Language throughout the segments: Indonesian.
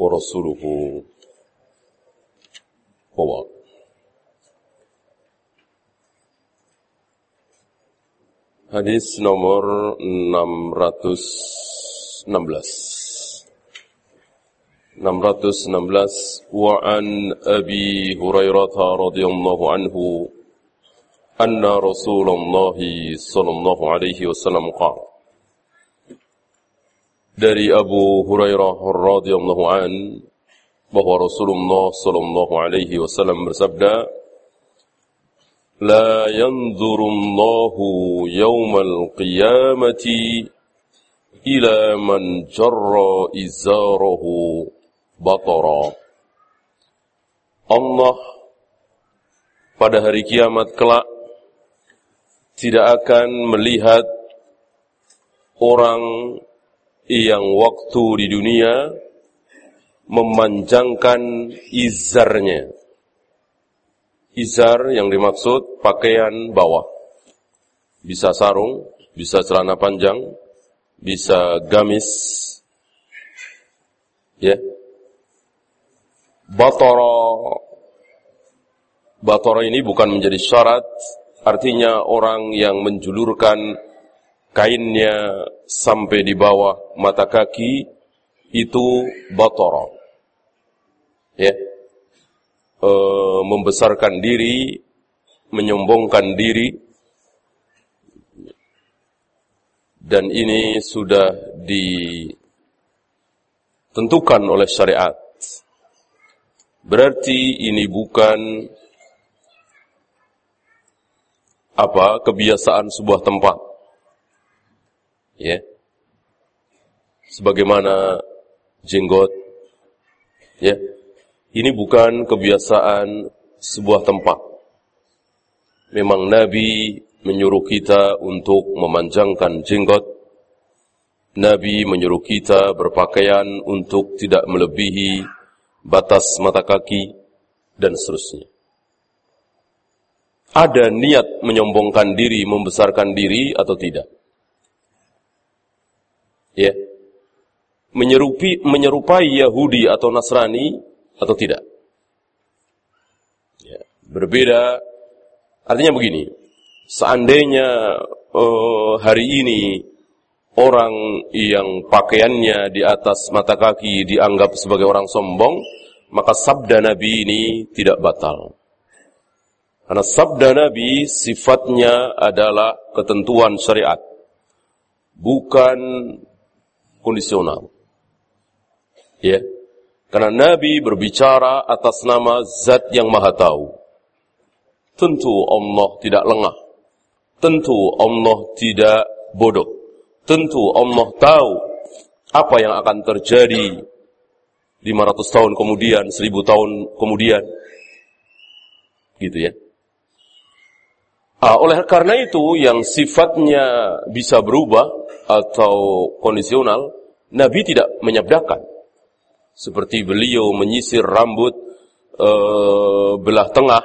ورسوله هو حديث نملس. 616 نملس وعن أبي هريرة رضي الله عنه أن رسول الله صلى الله عليه وسلم قال dari Abu Hurairah radhiyallahu an bahwa Rasulullah sallallahu alaihi wasallam bersabda لا ينظر الله يوم القيامة إلى من جر إزاره بطرا Allah pada hari kiamat kelak tidak akan melihat orang yang waktu di dunia memanjangkan izarnya Izar yang dimaksud pakaian bawah. Bisa sarung, bisa celana panjang, bisa gamis. Ya. Batara Batara ini bukan menjadi syarat, artinya orang yang menjulurkan kainnya sampai di bawah mata kaki itu batara. Ya e, membesarkan diri, menyombongkan diri, dan ini sudah ditentukan oleh syariat. Berarti ini bukan apa kebiasaan sebuah tempat. Ya. Sebagaimana jenggot ya ini bukan kebiasaan sebuah tempat. Memang Nabi menyuruh kita untuk memanjangkan jenggot. Nabi menyuruh kita berpakaian untuk tidak melebihi batas mata kaki dan seterusnya. Ada niat menyombongkan diri, membesarkan diri atau tidak? Ya. Menyerupi, menyerupai Yahudi atau Nasrani atau tidak? Ya, berbeda. Artinya begini, seandainya uh, hari ini orang yang pakaiannya di atas mata kaki dianggap sebagai orang sombong, maka sabda Nabi ini tidak batal. Karena sabda Nabi sifatnya adalah ketentuan syariat, bukan kondisional. Ya, karena Nabi berbicara atas nama zat yang maha tahu. Tentu Allah tidak lengah. Tentu Allah tidak bodoh. Tentu Allah tahu apa yang akan terjadi 500 tahun kemudian, 1000 tahun kemudian. Gitu ya. Ah, oleh karena itu yang sifatnya bisa berubah atau kondisional, Nabi tidak menyabdakan seperti beliau menyisir rambut e, belah tengah,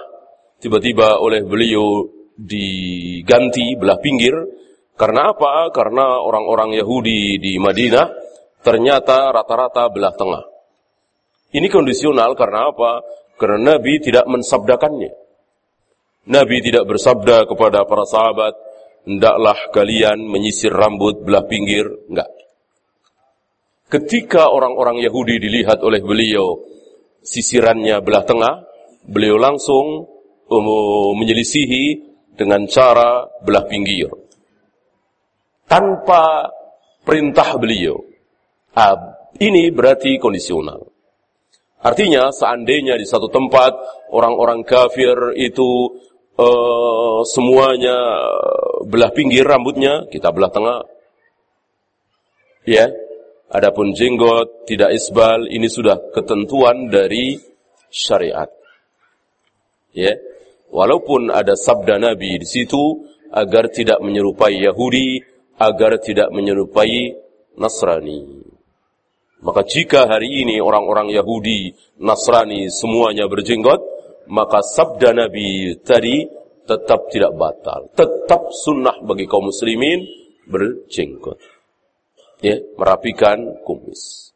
tiba-tiba oleh beliau diganti belah pinggir. Karena apa? Karena orang-orang Yahudi di Madinah ternyata rata-rata belah tengah. Ini kondisional karena apa? Karena Nabi tidak mensabdakannya. Nabi tidak bersabda kepada para sahabat, hendaklah kalian menyisir rambut belah pinggir. Enggak. Ketika orang-orang Yahudi dilihat oleh beliau sisirannya belah tengah, beliau langsung um, menyelisihi dengan cara belah pinggir. Tanpa perintah beliau. Ah, ini berarti kondisional. Artinya seandainya di satu tempat orang-orang kafir itu uh, semuanya belah pinggir rambutnya, kita belah tengah. Ya, Adapun jenggot tidak isbal ini sudah ketentuan dari syariat. Ya. Walaupun ada sabda Nabi di situ agar tidak menyerupai Yahudi, agar tidak menyerupai Nasrani. Maka jika hari ini orang-orang Yahudi, Nasrani semuanya berjenggot, maka sabda Nabi tadi tetap tidak batal. Tetap sunnah bagi kaum muslimin berjenggot. Ya, merapikan kumis.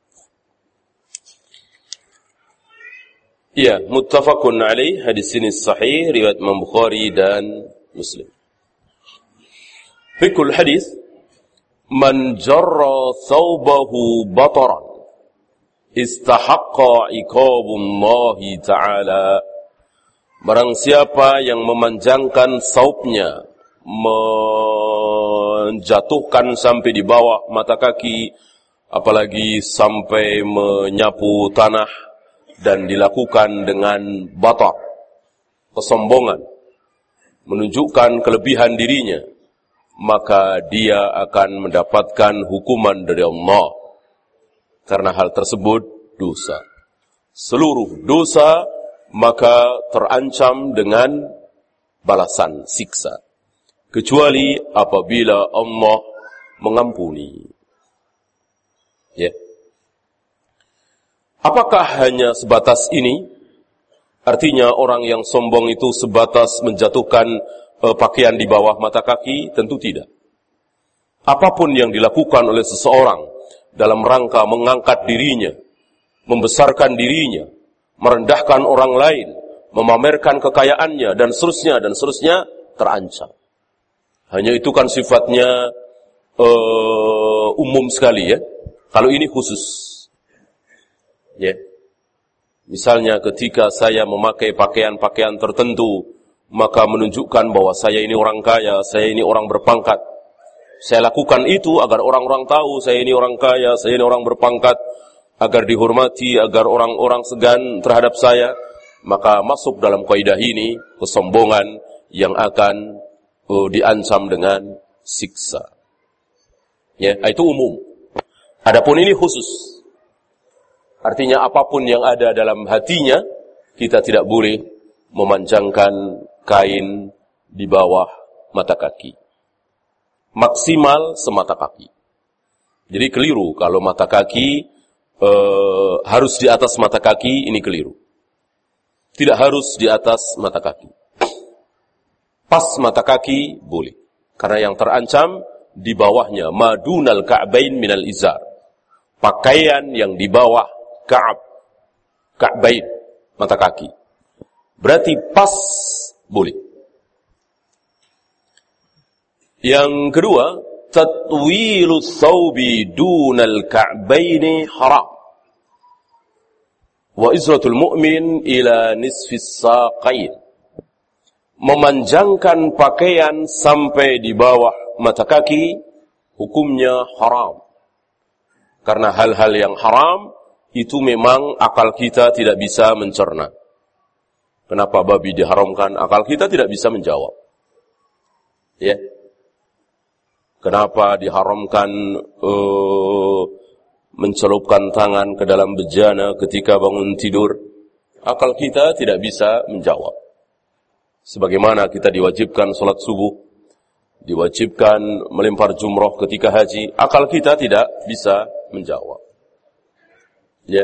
Ya, muttafaqun alaih hadis ini sahih riwayat Imam Bukhari dan Muslim. Fikul hadis man jarra thawbahu bataran istahaqqa iqabullahi ta'ala Barang siapa yang memanjangkan saupnya, menjatuhkan sampai di bawah mata kaki, apalagi sampai menyapu tanah dan dilakukan dengan batak, kesombongan, menunjukkan kelebihan dirinya, maka dia akan mendapatkan hukuman dari Allah. Karena hal tersebut dosa. Seluruh dosa maka terancam dengan balasan siksa. Kecuali apabila Allah mengampuni. Ya. Apakah hanya sebatas ini? Artinya orang yang sombong itu sebatas menjatuhkan uh, pakaian di bawah mata kaki? Tentu tidak. Apa pun yang dilakukan oleh seseorang dalam rangka mengangkat dirinya, membesarkan dirinya, merendahkan orang lain, memamerkan kekayaannya dan seterusnya dan seterusnya terancam. Hanya itu kan sifatnya uh, umum sekali ya. Kalau ini khusus. Ya. Misalnya ketika saya memakai pakaian-pakaian tertentu, maka menunjukkan bahwa saya ini orang kaya, saya ini orang berpangkat. Saya lakukan itu agar orang-orang tahu saya ini orang kaya, saya ini orang berpangkat, agar dihormati, agar orang-orang segan terhadap saya, maka masuk dalam kaidah ini kesombongan yang akan uh, diancam dengan siksa. Ya, itu umum. Adapun ini khusus. Artinya apa pun yang ada dalam hatinya, kita tidak boleh memanjangkan kain di bawah mata kaki. Maksimal semata kaki. Jadi keliru kalau mata kaki uh, harus di atas mata kaki ini keliru. Tidak harus di atas mata kaki. Pas mata kaki boleh. Karena yang terancam di bawahnya madunal ka'bain minal izar. Pakaian yang di bawah ka'ab ka'bain mata kaki. Berarti pas boleh. Yang kedua, tatwilu thawbi dunal ka'baini haram. Wa izratul mu'min ila nisfis saqain. Memanjangkan pakaian sampai di bawah mata kaki, hukumnya haram. Karena hal-hal yang haram, itu memang akal kita tidak bisa mencerna. Kenapa babi diharamkan? Akal kita tidak bisa menjawab. Ya, Kenapa diharamkan uh, mencelupkan tangan ke dalam bejana ketika bangun tidur? Akal kita tidak bisa menjawab. Sebagaimana kita diwajibkan sholat subuh, diwajibkan melempar jumroh ketika haji, akal kita tidak bisa menjawab. Ya,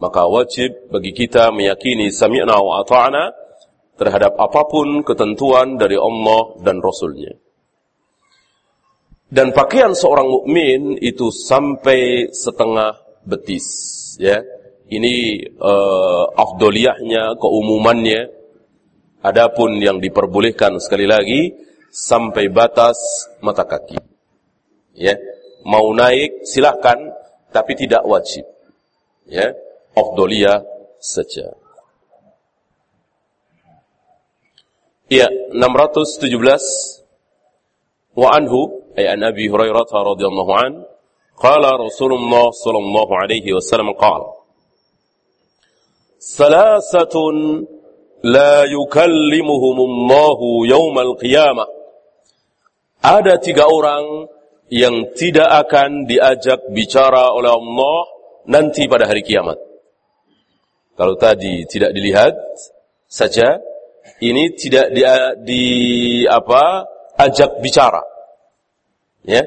maka wajib bagi kita meyakini sami'na wa ata'na terhadap apa pun ketentuan dari Allah dan Rasulnya. Dan pakaian seorang mukmin itu sampai setengah betis, ya. Ini uh, afdoliyahnya, keumumannya. Adapun yang diperbolehkan sekali lagi sampai batas mata kaki. Ya. Mau naik silahkan tapi tidak wajib. Ya. Afdoliyah saja. Ya, 617 wa anhu أي عن أبي هريرة رضي الله عنه قال رسول الله صلى الله عليه وسلم قال ثلاثة لا يكلمهم الله يوم القيامة ada tiga orang yang tidak akan diajak bicara oleh Allah nanti pada hari kiamat. Kalau tadi tidak dilihat saja, ini tidak di, di apa ajak bicara. Ya.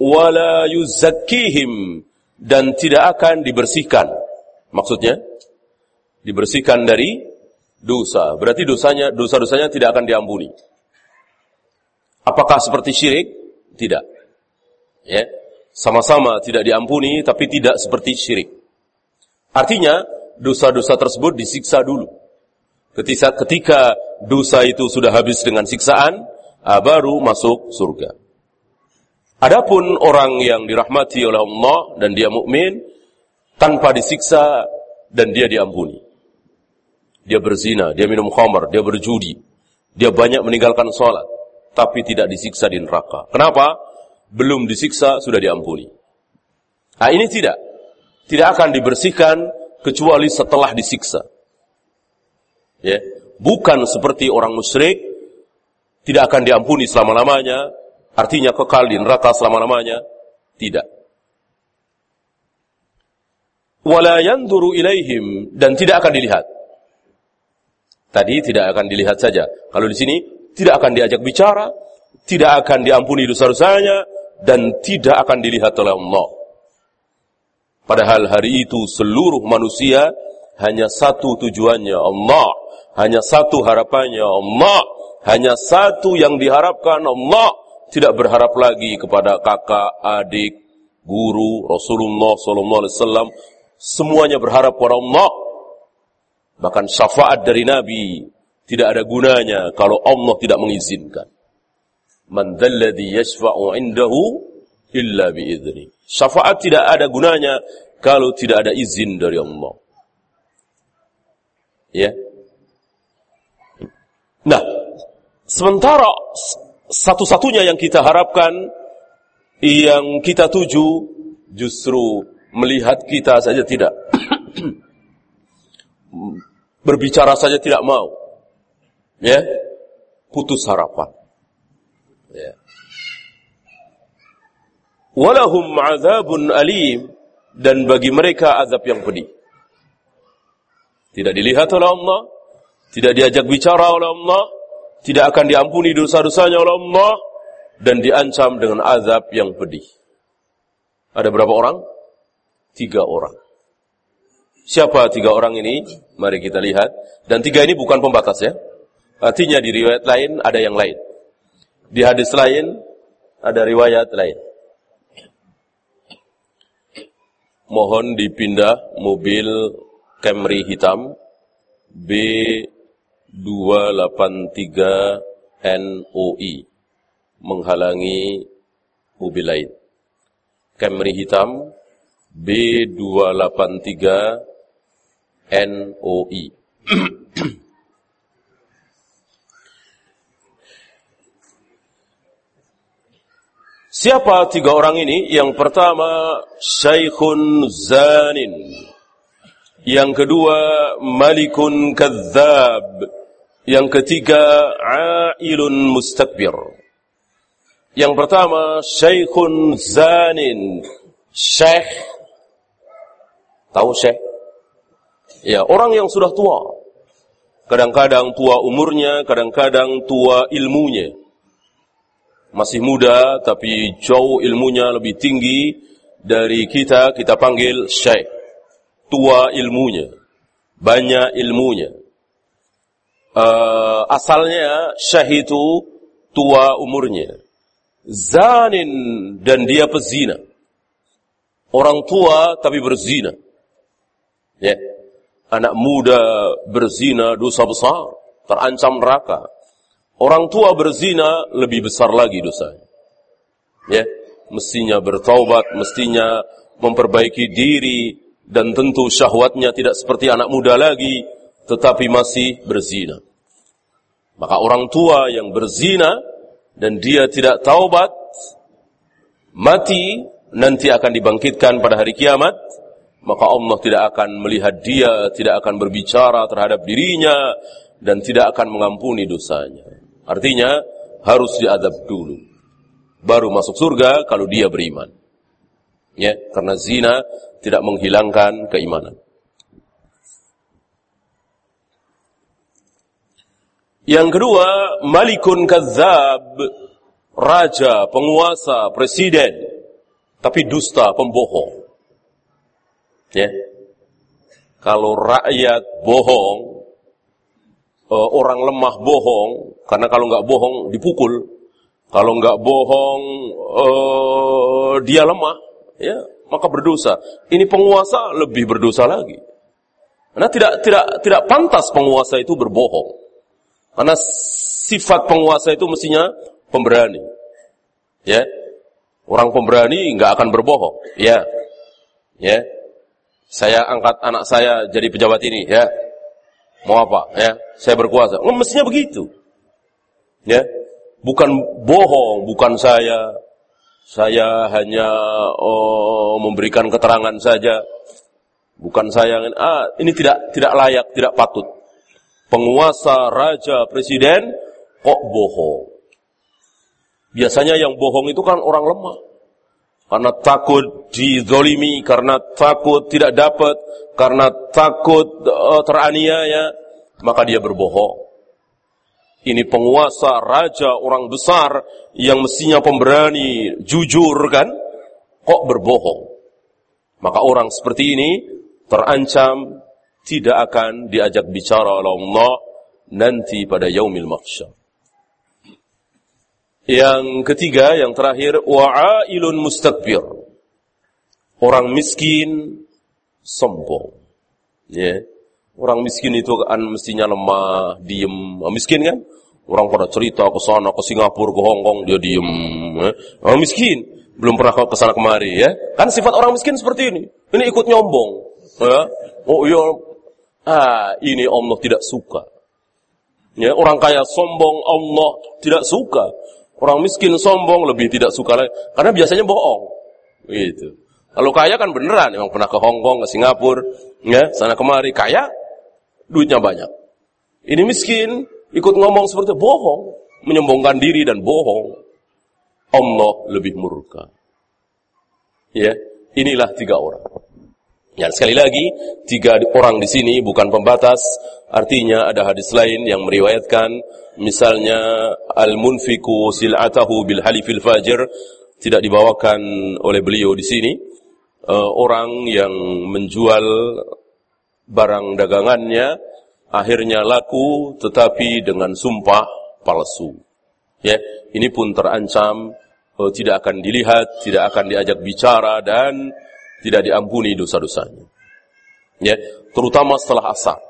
Wala yuzakkihim dan tidak akan dibersihkan. Maksudnya dibersihkan dari dosa. Berarti dosanya dosa-dosanya tidak akan diampuni. Apakah seperti syirik? Tidak. Ya, sama-sama tidak diampuni tapi tidak seperti syirik. Artinya dosa-dosa tersebut disiksa dulu. Ketika, ketika dosa itu sudah habis dengan siksaan, ah, baru masuk surga. Adapun orang yang dirahmati oleh Allah dan dia mukmin tanpa disiksa dan dia diampuni. Dia berzina, dia minum khamar, dia berjudi, dia banyak meninggalkan sholat, tapi tidak disiksa di neraka. Kenapa? belum disiksa sudah diampuni. Nah ini tidak. Tidak akan dibersihkan kecuali setelah disiksa. Ya, bukan seperti orang musyrik tidak akan diampuni selama-lamanya, artinya kekal di neraka selama-lamanya. Tidak. Wala yanzuru ilaihim dan tidak akan dilihat. Tadi tidak akan dilihat saja. Kalau di sini tidak akan diajak bicara, tidak akan diampuni dosa-dosanya, dan tidak akan dilihat oleh Allah. Padahal hari itu seluruh manusia hanya satu tujuannya Allah, hanya satu harapannya Allah, hanya satu yang diharapkan Allah, tidak berharap lagi kepada kakak, adik, guru, Rasulullah sallallahu alaihi wasallam, semuanya berharap kepada Allah. Bahkan syafaat dari Nabi tidak ada gunanya kalau Allah tidak mengizinkan. Man dzalladzi yashfa'u 'indahu illa biizni. Syafaat tidak ada gunanya kalau tidak ada izin dari Allah. Ya. Nah, sementara satu-satunya yang kita harapkan yang kita tuju justru melihat kita saja tidak berbicara saja tidak mau. Ya. Putus harapan. Ya. Walahum azabun alim dan bagi mereka azab yang pedih. Tidak dilihat oleh Allah, tidak diajak bicara oleh Allah, tidak akan diampuni dosa-dosanya oleh Allah dan diancam dengan azab yang pedih. Ada berapa orang? Tiga orang. Siapa tiga orang ini? Mari kita lihat. Dan tiga ini bukan pembatas ya. Artinya di riwayat lain ada yang lain. Di hadis lain ada riwayat lain. Mohon dipindah mobil Camry hitam B283 NOI menghalangi mobil lain. Camry hitam B283 NOI. Siapa tiga orang ini? Yang pertama, Syekhun Zanin. Yang kedua, Malikun Kadzab. Yang ketiga, Ailun Mustakbir. Yang pertama, Syekhun Zanin. Syekh. Tahu Syekh? Ya, orang yang sudah tua. Kadang-kadang tua umurnya, kadang-kadang tua ilmunya masih muda tapi jauh ilmunya lebih tinggi dari kita, kita panggil syekh. Tua ilmunya, banyak ilmunya. Uh, asalnya syekh itu tua umurnya. Zanin dan dia pezina. Orang tua tapi berzina. Ya. Anak muda berzina dosa besar, terancam neraka. Orang tua berzina lebih besar lagi dosanya. Ya, mestinya bertaubat, mestinya memperbaiki diri dan tentu syahwatnya tidak seperti anak muda lagi, tetapi masih berzina. Maka orang tua yang berzina dan dia tidak taubat, mati nanti akan dibangkitkan pada hari kiamat, maka Allah tidak akan melihat dia, tidak akan berbicara terhadap dirinya, dan tidak akan mengampuni dosanya. Artinya harus diadab dulu. baru masuk surga kalau dia beriman. Ya, karena zina tidak menghilangkan keimanan. Yang kedua, malikun kadzab, raja, penguasa, presiden, tapi dusta, pembohong. Ya. Kalau rakyat bohong, uh, orang lemah bohong, karena kalau nggak bohong dipukul, kalau nggak bohong uh, dia lemah, ya maka berdosa. Ini penguasa lebih berdosa lagi. Karena tidak tidak tidak pantas penguasa itu berbohong. Karena sifat penguasa itu mestinya pemberani. Ya. Orang pemberani nggak akan berbohong. Ya. Ya. Saya angkat anak saya jadi pejabat ini, ya. Mau apa? Ya. Saya berkuasa. Oh, mestinya begitu. Ya. Bukan bohong, bukan saya saya hanya oh, memberikan keterangan saja. Bukan saya ah ini tidak tidak layak, tidak patut penguasa, raja, presiden, kok bohong. Biasanya yang bohong itu kan orang lemah. Karena takut dizolimi, karena takut tidak dapat, karena takut uh, teraniaya, maka dia berbohong. Ini penguasa, raja, orang besar yang mestinya pemberani, jujur kan, kok berbohong. Maka orang seperti ini terancam tidak akan diajak bicara oleh Allah nanti pada yaumil mahsyar. Yang ketiga, yang terakhir, wa'ailun mustakbir. Orang miskin sombong. Ya. Orang miskin itu kan mestinya lemah, diem. Miskin kan? Orang pada cerita ke sana, ke Singapura, ke Hong Kong, dia diem. Ya. Orang miskin, belum pernah ke sana kemari ya. Kan sifat orang miskin seperti ini. Ini ikut nyombong. Ya. Oh iya, Ah, ini Allah tidak suka. Ya, orang kaya sombong Allah tidak suka. Orang miskin sombong lebih tidak suka lagi. Karena biasanya bohong. Gitu. Kalau kaya kan beneran, emang pernah ke Hong Kong, ke Singapura, ya, sana kemari, kaya, duitnya banyak. Ini miskin, ikut ngomong seperti bohong, menyombongkan diri dan bohong. Allah lebih murka. Ya, inilah tiga orang. Ya, sekali lagi, tiga orang di sini bukan pembatas, artinya ada hadis lain yang meriwayatkan, misalnya al-munfiku sil'atahu bil halifil fajir, tidak dibawakan oleh beliau di sini, uh, orang yang menjual barang dagangannya, akhirnya laku tetapi dengan sumpah palsu. Ya, ini pun terancam uh, tidak akan dilihat, tidak akan diajak bicara dan tidak diampuni dosa-dosanya. Ya, terutama setelah asar.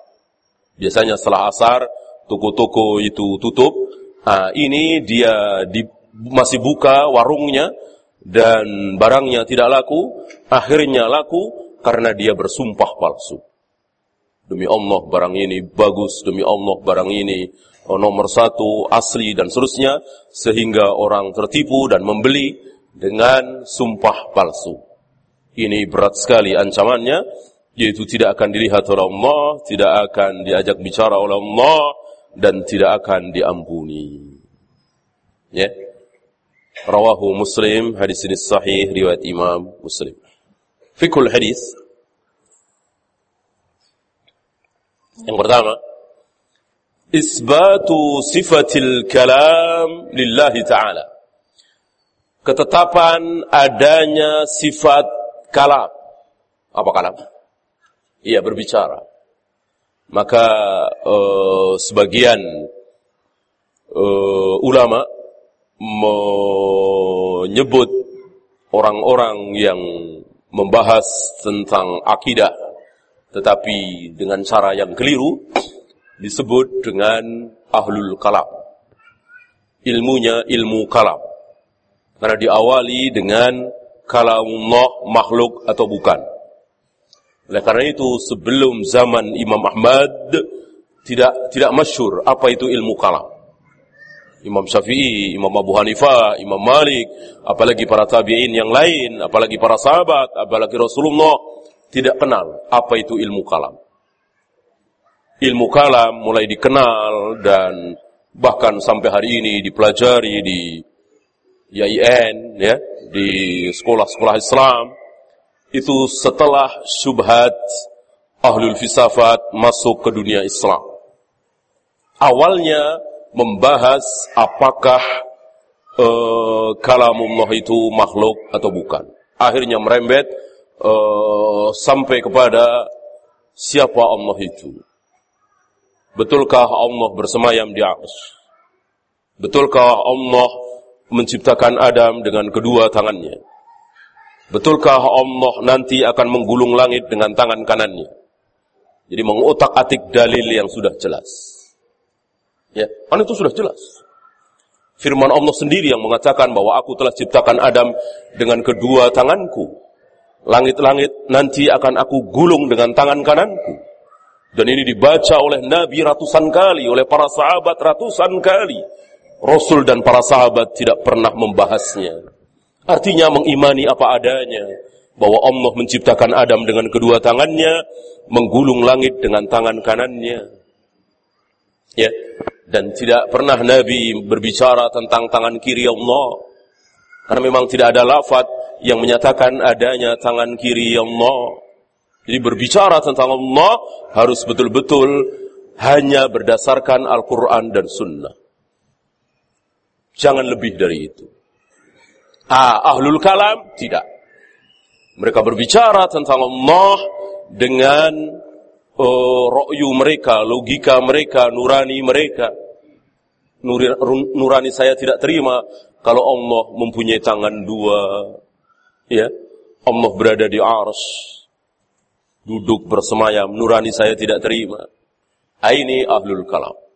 Biasanya setelah asar toko-toko itu tutup. Nah, ini dia di, masih buka warungnya dan barangnya tidak laku, akhirnya laku karena dia bersumpah palsu. Demi Allah barang ini bagus, demi Allah barang ini oh, nomor satu, asli dan seterusnya, sehingga orang tertipu dan membeli dengan sumpah palsu. Ini berat sekali ancamannya, yaitu tidak akan dilihat oleh Allah, tidak akan diajak bicara oleh Allah, dan tidak akan diampuni. Ya. Rawahu Muslim, hadis ini sahih, riwayat Imam Muslim. Fikul hadis. Yang pertama, isbatu sifatil kalam lillahi ta'ala. Ketetapan adanya sifat kalam. Apa kalam? Iya berbicara. Maka uh, sebagian uh, ulama menyebut orang-orang yang membahas tentang akidah tetapi dengan cara yang keliru disebut dengan ahlul kalam. Ilmunya ilmu kalam. Karena diawali dengan kalamullah makhluk atau bukan. Oleh karena itu sebelum zaman Imam Ahmad tidak tidak masyur apa itu ilmu kalam. Imam Syafi'i, Imam Abu Hanifah, Imam Malik, apalagi para tabi'in yang lain, apalagi para sahabat, apalagi Rasulullah tidak kenal apa itu ilmu kalam. Ilmu kalam mulai dikenal dan bahkan sampai hari ini dipelajari di YIN ya di sekolah-sekolah Islam itu setelah subhat ahlul filsafat masuk ke dunia Islam. Awalnya membahas apakah uh, kalamullah itu makhluk atau bukan. Akhirnya merembet uh, sampai kepada siapa Allah itu. Betulkah Allah bersemayam di atas? Betulkah Allah menciptakan Adam dengan kedua tangannya? Betulkah Allah nanti akan menggulung langit dengan tangan kanannya? Jadi mengotak-atik dalil yang sudah jelas. Ya, kan itu sudah jelas. Firman Allah sendiri yang mengatakan bahwa aku telah ciptakan Adam dengan kedua tanganku. Langit-langit nanti akan aku gulung dengan tangan kananku. Dan ini dibaca oleh Nabi ratusan kali, oleh para sahabat ratusan kali. Rasul dan para sahabat tidak pernah membahasnya. Artinya mengimani apa adanya. Bahwa Allah menciptakan Adam dengan kedua tangannya, menggulung langit dengan tangan kanannya. Ya, dan tidak pernah Nabi berbicara tentang tangan kiri Allah. Karena memang tidak ada lafaz yang menyatakan adanya tangan kiri Allah. Jadi berbicara tentang Allah harus betul-betul hanya berdasarkan Al-Quran dan Sunnah. Jangan lebih dari itu. Ah, ahlul kalam tidak. Mereka berbicara tentang Allah dengan uh, rokyu mereka, logika mereka, nurani mereka. Nurani saya tidak terima kalau Allah mempunyai tangan dua. Ya, Allah berada di ars duduk bersemayam, nurani saya tidak terima. Aini ahlul kalam.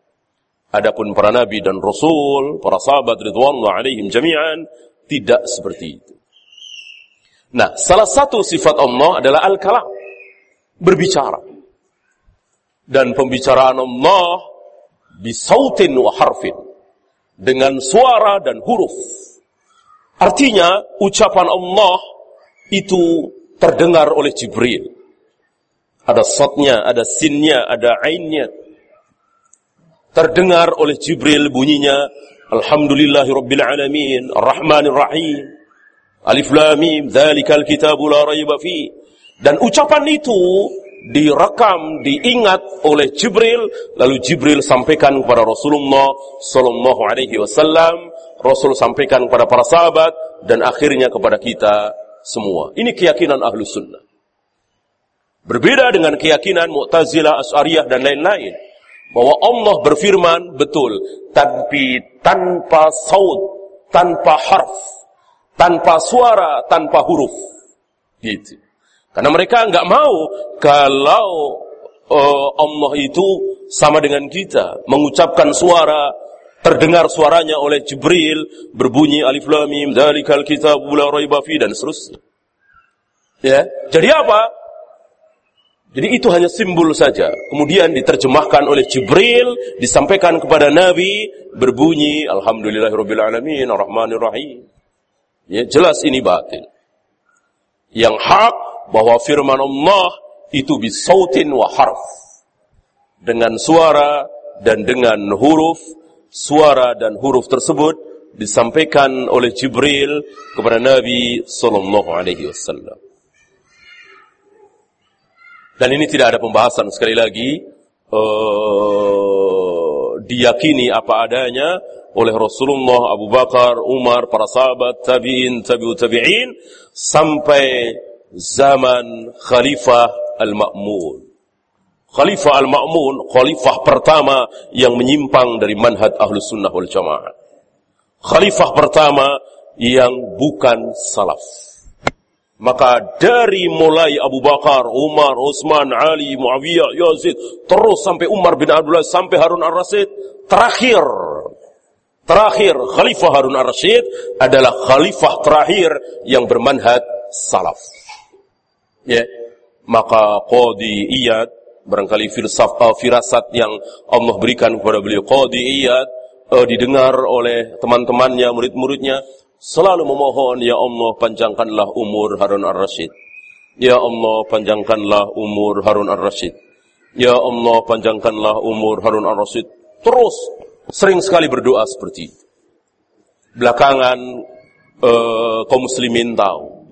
Adapun para nabi dan rasul, para sahabat ridwanullah alaihim jami'an, tidak seperti itu. Nah, salah satu sifat Allah adalah al-kalam. Berbicara. Dan pembicaraan Allah bisautin wa harfin. Dengan suara dan huruf. Artinya, ucapan Allah itu terdengar oleh Jibril. Ada sotnya, ada sinnya, ada ainnya. Terdengar oleh Jibril bunyinya Alhamdulillahi Rabbil Ar-Rahmanir Alif Lam Mim Dzalikal Kitabu La Raiba Fi Dan ucapan itu direkam, diingat oleh Jibril lalu Jibril sampaikan kepada Rasulullah sallallahu alaihi wasallam Rasul sampaikan kepada para sahabat dan akhirnya kepada kita semua. Ini keyakinan ahlu sunnah. Berbeda dengan keyakinan Mu'tazilah, As'ariyah dan lain-lain. Bahwa Allah berfirman betul, tapi tanpa saud, tanpa harf, tanpa suara, tanpa huruf. Gitu. Karena mereka nggak mau kalau uh, Allah itu sama dengan kita, mengucapkan suara, terdengar suaranya oleh Jibril, berbunyi alif lam mim, dzalikal kitabul la raiba fi dan seterusnya. Ya. Jadi apa? Jadi itu hanya simbol saja. Kemudian diterjemahkan oleh Jibril, disampaikan kepada Nabi, berbunyi Alhamdulillahirrabbilalamin, Ar-Rahmanirrahim. Ya, jelas ini batil. Yang hak bahwa firman Allah itu bisautin wa harf. Dengan suara dan dengan huruf, suara dan huruf tersebut disampaikan oleh Jibril kepada Nabi sallallahu alaihi wasallam. Dan ini tidak ada pembahasan sekali lagi uh, diyakini apa adanya oleh Rasulullah, Abu Bakar, Umar, para sahabat, tabi'in, tabi'ut tabi'in sampai zaman Khalifah Al-Ma'mun. Khalifah Al-Ma'mun, khalifah pertama yang menyimpang dari manhaj Ahlus Sunnah wal Jamaah. Khalifah pertama yang bukan salaf. Maka dari mulai Abu Bakar, Umar, Utsman, Ali, Muawiyah, Yazid, terus sampai Umar bin Abdullah, sampai Harun ar-Rasyid, terakhir terakhir Khalifah Harun ar-Rasyid adalah khalifah terakhir yang bermanhaj salaf. Ya. Maka Qadi Iyad barangkali filsafat firasat yang Allah berikan kepada beliau Qadi Iyad uh, didengar oleh teman-temannya, murid-muridnya selalu memohon, Ya Allah panjangkanlah umur Harun ar-Rasyid. Ya Allah panjangkanlah umur Harun ar-Rasyid. Ya Allah panjangkanlah umur Harun ar-Rasyid. Terus sering sekali berdoa seperti itu. Belakangan uh, kaum muslimin tahu.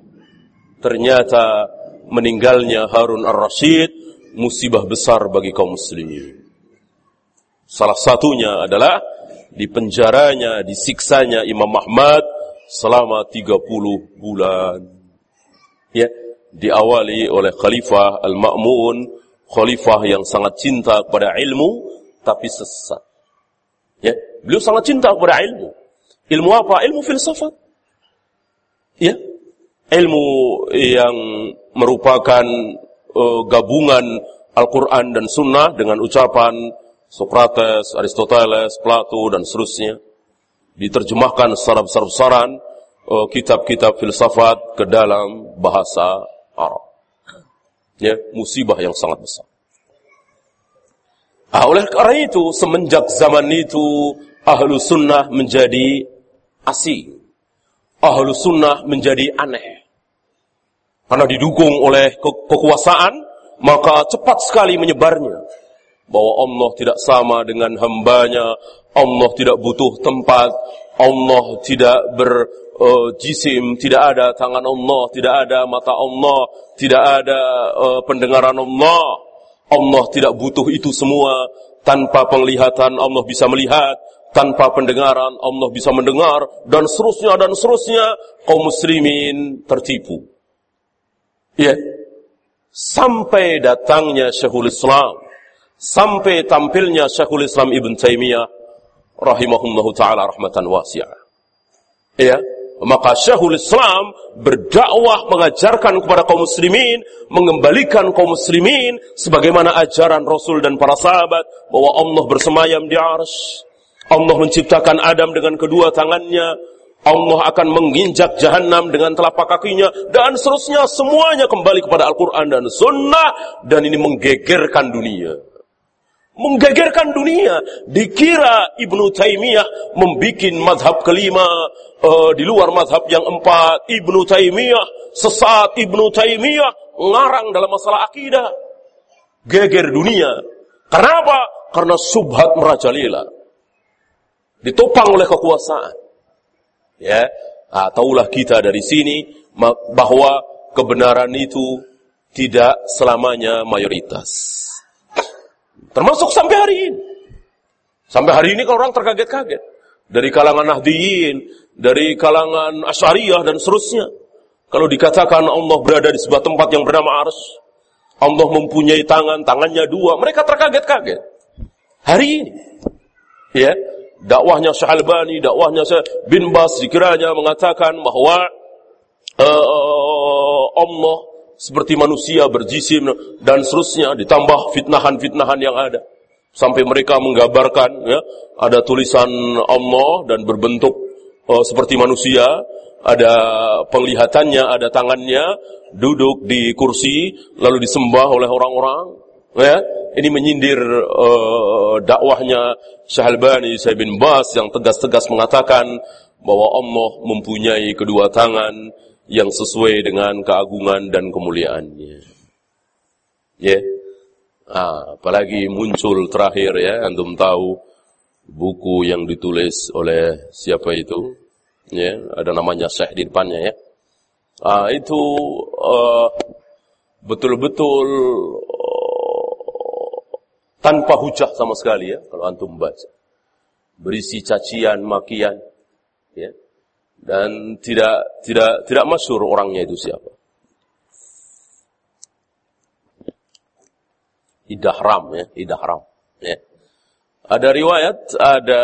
Ternyata meninggalnya Harun ar-Rashid musibah besar bagi kaum muslimin. Salah satunya adalah di penjaranya, disiksanya Imam Ahmad selama 30 bulan. Ya, diawali oleh Khalifah Al-Ma'mun, Khalifah yang sangat cinta kepada ilmu tapi sesat. Ya, beliau sangat cinta kepada ilmu. Ilmu apa? Ilmu filsafat. Ya, ilmu yang merupakan uh, gabungan Al-Quran dan Sunnah dengan ucapan Socrates, Aristoteles, Plato, dan seterusnya. Diterjemahkan secara besar-besaran uh, kitab-kitab filsafat ke dalam bahasa Arab. Ya, musibah yang sangat besar. Ah, oleh karena itu, semenjak zaman itu, ahlu sunnah menjadi asing. Ahlu sunnah menjadi aneh. Karena didukung oleh ke kekuasaan, maka cepat sekali menyebarnya. Bahwa Allah tidak sama dengan hambanya, Allah tidak butuh tempat, Allah tidak berjisim, uh, tidak ada tangan Allah, tidak ada mata Allah, tidak ada uh, pendengaran Allah. Allah tidak butuh itu semua. Tanpa penglihatan Allah bisa melihat, tanpa pendengaran Allah bisa mendengar, dan seterusnya dan seterusnya. Kaum muslimin tertipu. Ya. Sampai datangnya Syekhul Islam. Sampai tampilnya Syekhul Islam Ibn Taimiyah rahimahullahu taala rahmatan wasi'ah. Ya. Maka Syekhul Islam berdakwah mengajarkan kepada kaum muslimin, mengembalikan kaum muslimin sebagaimana ajaran Rasul dan para sahabat bahwa Allah bersemayam di arsy. Allah menciptakan Adam dengan kedua tangannya, Allah akan menginjak jahanam dengan telapak kakinya dan seterusnya semuanya kembali kepada Al-Quran dan Sunnah dan ini menggegerkan dunia. Menggegerkan dunia. Dikira Ibnu Taimiyah membuat madhab kelima uh, di luar madhab yang empat. Ibnu Taimiyah sesat. Ibnu Taimiyah ngarang dalam masalah akidah. Geger dunia. Kenapa? Karena subhat merajalela. Ditopang oleh kekuasaan. Ya, nah, taulah kita dari sini bahwa kebenaran itu tidak selamanya mayoritas. Termasuk sampai hari ini. Sampai hari ini kalau orang terkaget-kaget. Dari kalangan Nahdiyin, dari kalangan Asyariyah dan seterusnya. Kalau dikatakan Allah berada di sebuah tempat yang bernama Ars, Allah mempunyai tangan, tangannya dua, mereka terkaget-kaget. Hari ini. Ya, dakwahnya Syalbani, dakwahnya bin Bas dikiranya mengatakan bahwa uh, Allah seperti manusia berjisim dan seterusnya ditambah fitnahan-fitnahan yang ada. Sampai mereka menggambarkan ya ada tulisan Allah dan berbentuk uh, seperti manusia. Ada penglihatannya ada tangannya duduk di kursi lalu disembah oleh orang-orang ya. Ini menyindir uh, dakwahnya Syahalbani Syekh bin Bas yang tegas-tegas mengatakan bahwa Allah mempunyai kedua tangan yang sesuai dengan keagungan dan kemuliaannya. Ya. Yeah. Ah, apalagi muncul terakhir ya, antum tahu buku yang ditulis oleh siapa itu? Ya, ada namanya Syekh di depannya ya. Ah, itu uh, betul-betul tanpa hujah sama sekali ya kalau antum baca. Berisi cacian, makian ya. Dan tidak tidak tidak masyhur orangnya itu siapa. Idahram ya, idahram ya. Ada riwayat, ada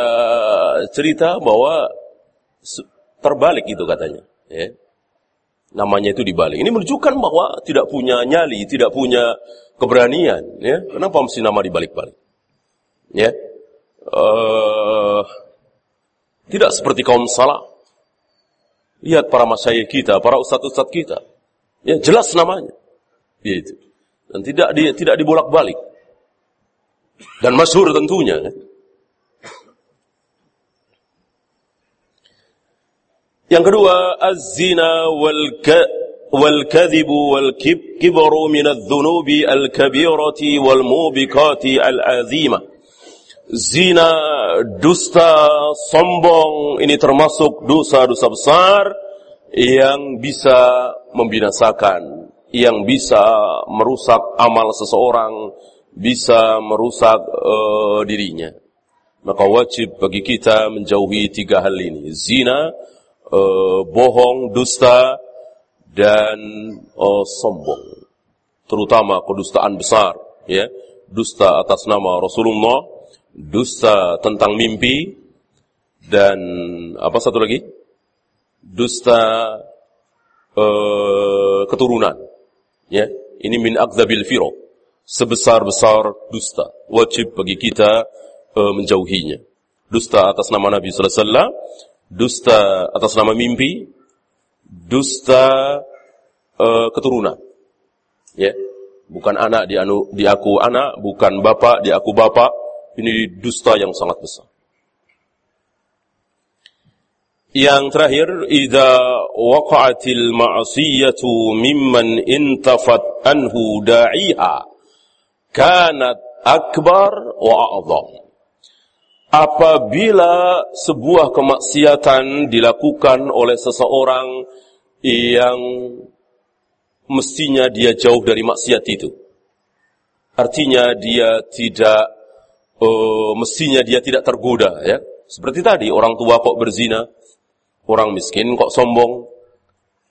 cerita bahwa terbalik itu katanya, ya. Namanya itu dibalik. Ini menunjukkan bahwa tidak punya nyali, tidak punya keberanian, ya. Kenapa mesti nama dibalik-balik? Ya. Uh, tidak seperti kaum salah. Lihat para masyayikh kita, para ustadz-ustadz kita. Ya, jelas namanya. Ya, itu. Dan tidak di, tidak dibolak-balik. Dan masyhur tentunya. Ya. Yang kedua, az-zina wal ka wal kadhibu wal kibru min adh-dhunubi al-kabirati wal mubiqati al-azimah. Zina, dusta, sombong, ini termasuk dosa-dosa besar yang bisa membinasakan, yang bisa merusak amal seseorang, bisa merusak uh, dirinya. Maka wajib bagi kita menjauhi tiga hal ini. Zina, uh, bohong, dusta, dan uh, sombong. Terutama kedustaan besar. ya Dusta atas nama Rasulullah, dusta tentang mimpi, dan apa satu lagi? Dusta uh, keturunan. Ya, ini min akzabil firo. Sebesar-besar dusta. Wajib bagi kita uh, menjauhinya. Dusta atas nama Nabi sallallahu alaihi wasallam, dusta atas nama mimpi, dusta uh, keturunan. Ya, bukan anak di, anu, di aku anak, bukan bapak di aku bapak. Ini dusta yang sangat besar. Yang terakhir, idza waqa'atil ma'siyatu mimman intafat anhu da'iha kanat akbar wa a'zam. Apabila sebuah kemaksiatan dilakukan oleh seseorang yang mestinya dia jauh dari maksiat itu. Artinya dia tidak uh, mestinya dia tidak tergoda ya. Seperti tadi orang tua kok berzina, orang miskin kok sombong,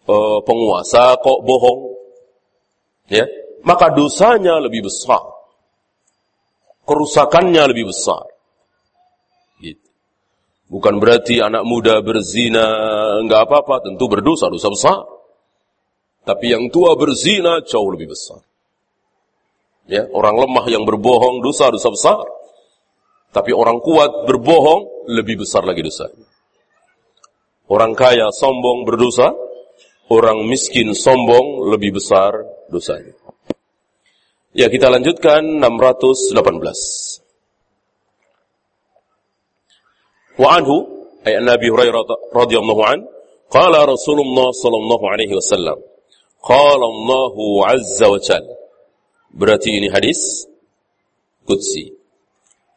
uh, penguasa kok bohong. Ya, maka dosanya lebih besar. Kerusakannya lebih besar. Gitu. Bukan berarti anak muda berzina enggak apa-apa, tentu berdosa, dosa besar. Tapi yang tua berzina jauh lebih besar. Ya, orang lemah yang berbohong dosa dosa besar. Tapi orang kuat berbohong lebih besar lagi dosa. Orang kaya sombong berdosa, orang miskin sombong lebih besar dosanya. Ya, kita lanjutkan 618. Wa anhu ayat Nabi Hurairah radhiyallahu an qala Rasulullah sallallahu alaihi wasallam Qala Allahu Azza wa Jal. Berarti ini hadis Qudsi.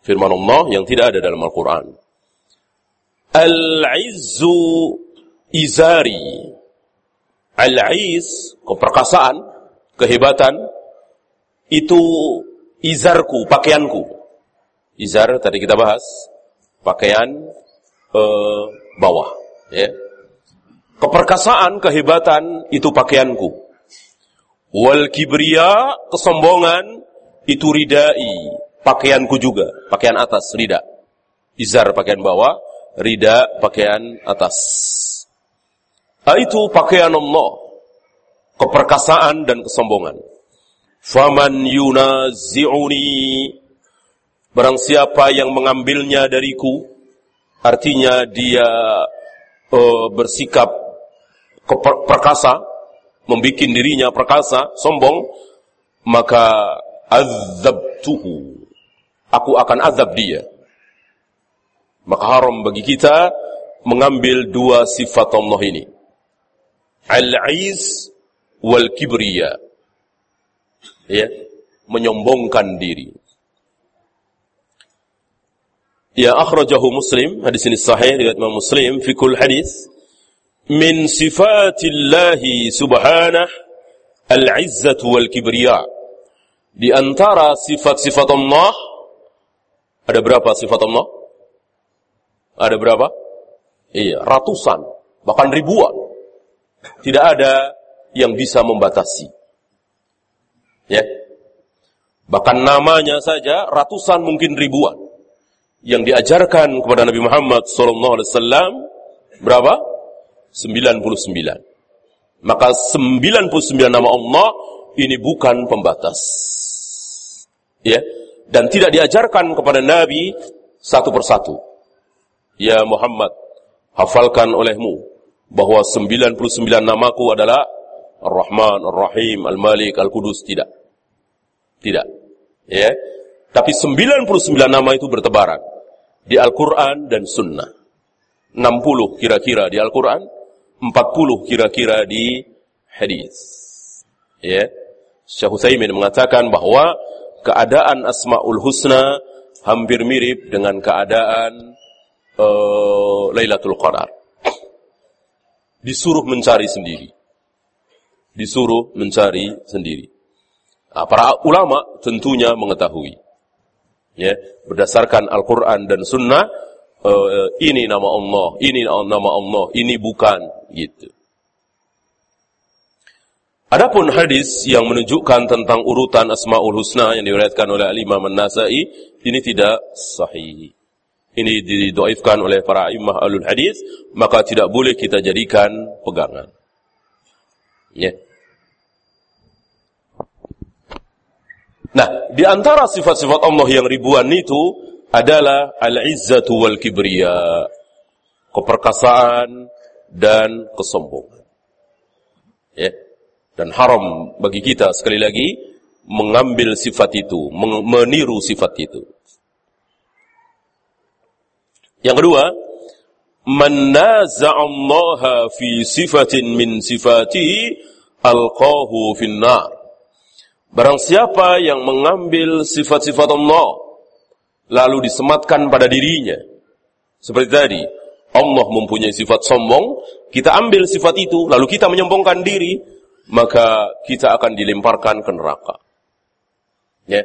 Firman Allah yang tidak ada dalam Al-Quran. Al-izzu izari. Al-iz, keperkasaan, kehebatan, itu izarku, pakaianku. Izar tadi kita bahas, pakaian uh, bawah. Ya. Keperkasaan, kehebatan itu pakaianku. Wal kibriya, kesombongan itu ridai, pakaianku juga, pakaian atas, rida. Izar pakaian bawah, rida pakaian atas. Nah, itu pakaian Allah, keperkasaan dan kesombongan. Faman yunazi'uni Barang siapa yang mengambilnya dariku Artinya dia uh, bersikap perkasa, membuat dirinya perkasa, sombong, maka azabtuhu. Aku akan azab dia. Maka haram bagi kita mengambil dua sifat Allah ini. Al-Aiz wal Kibriya. Ya, menyombongkan diri. Ya akhrajahu Muslim, hadis ini sahih riwayat Imam Muslim fi kull hadis min sifatillahi subhanah al-izzatu wal kibriya. Di antara sifat-sifat Allah ada berapa sifat Allah? Ada berapa? Iya, ratusan, bahkan ribuan. Tidak ada yang bisa membatasi. Ya. Bahkan namanya saja ratusan mungkin ribuan. Yang diajarkan kepada Nabi Muhammad SAW berapa? 99. Maka 99 nama Allah ini bukan pembatas. Ya, dan tidak diajarkan kepada Nabi satu persatu. Ya Muhammad, hafalkan olehmu bahwa 99 namaku adalah Ar-Rahman, Ar-Rahim, Al-Malik, Al-Qudus tidak. Tidak. Ya. Tapi 99 nama itu bertebaran di Al-Qur'an dan Sunnah. 60 kira-kira di Al-Qur'an, 40 kira-kira di hadis. Ya. Syekh Utsaimin mengatakan bahwa keadaan Asmaul Husna hampir mirip dengan keadaan uh, Lailatul Qadar. disuruh mencari sendiri. Disuruh mencari sendiri. Nah, para ulama tentunya mengetahui. Ya, berdasarkan Al-Quran dan Sunnah, uh, ini nama Allah, ini nama Allah, ini bukan, gitu. Adapun hadis yang menunjukkan tentang urutan Asmaul Husna yang diriwayatkan oleh Al-Imam An-Nasai ini tidak sahih. Ini didoifkan oleh para imam alul hadis, maka tidak boleh kita jadikan pegangan. Ya. Nah, di antara sifat-sifat Allah yang ribuan itu adalah al-izzatu wal kibriya. Keperkasaan dan kesombongan. Ya dan haram bagi kita sekali lagi mengambil sifat itu, meniru sifat itu. Yang kedua, man naza'allaha fi sifatin min sifatihi alqahu finnar. Barang siapa yang mengambil sifat-sifat Allah lalu disematkan pada dirinya. Seperti tadi, Allah mempunyai sifat sombong, kita ambil sifat itu lalu kita menyombongkan diri, maka kita akan dilemparkan ke neraka. Ya.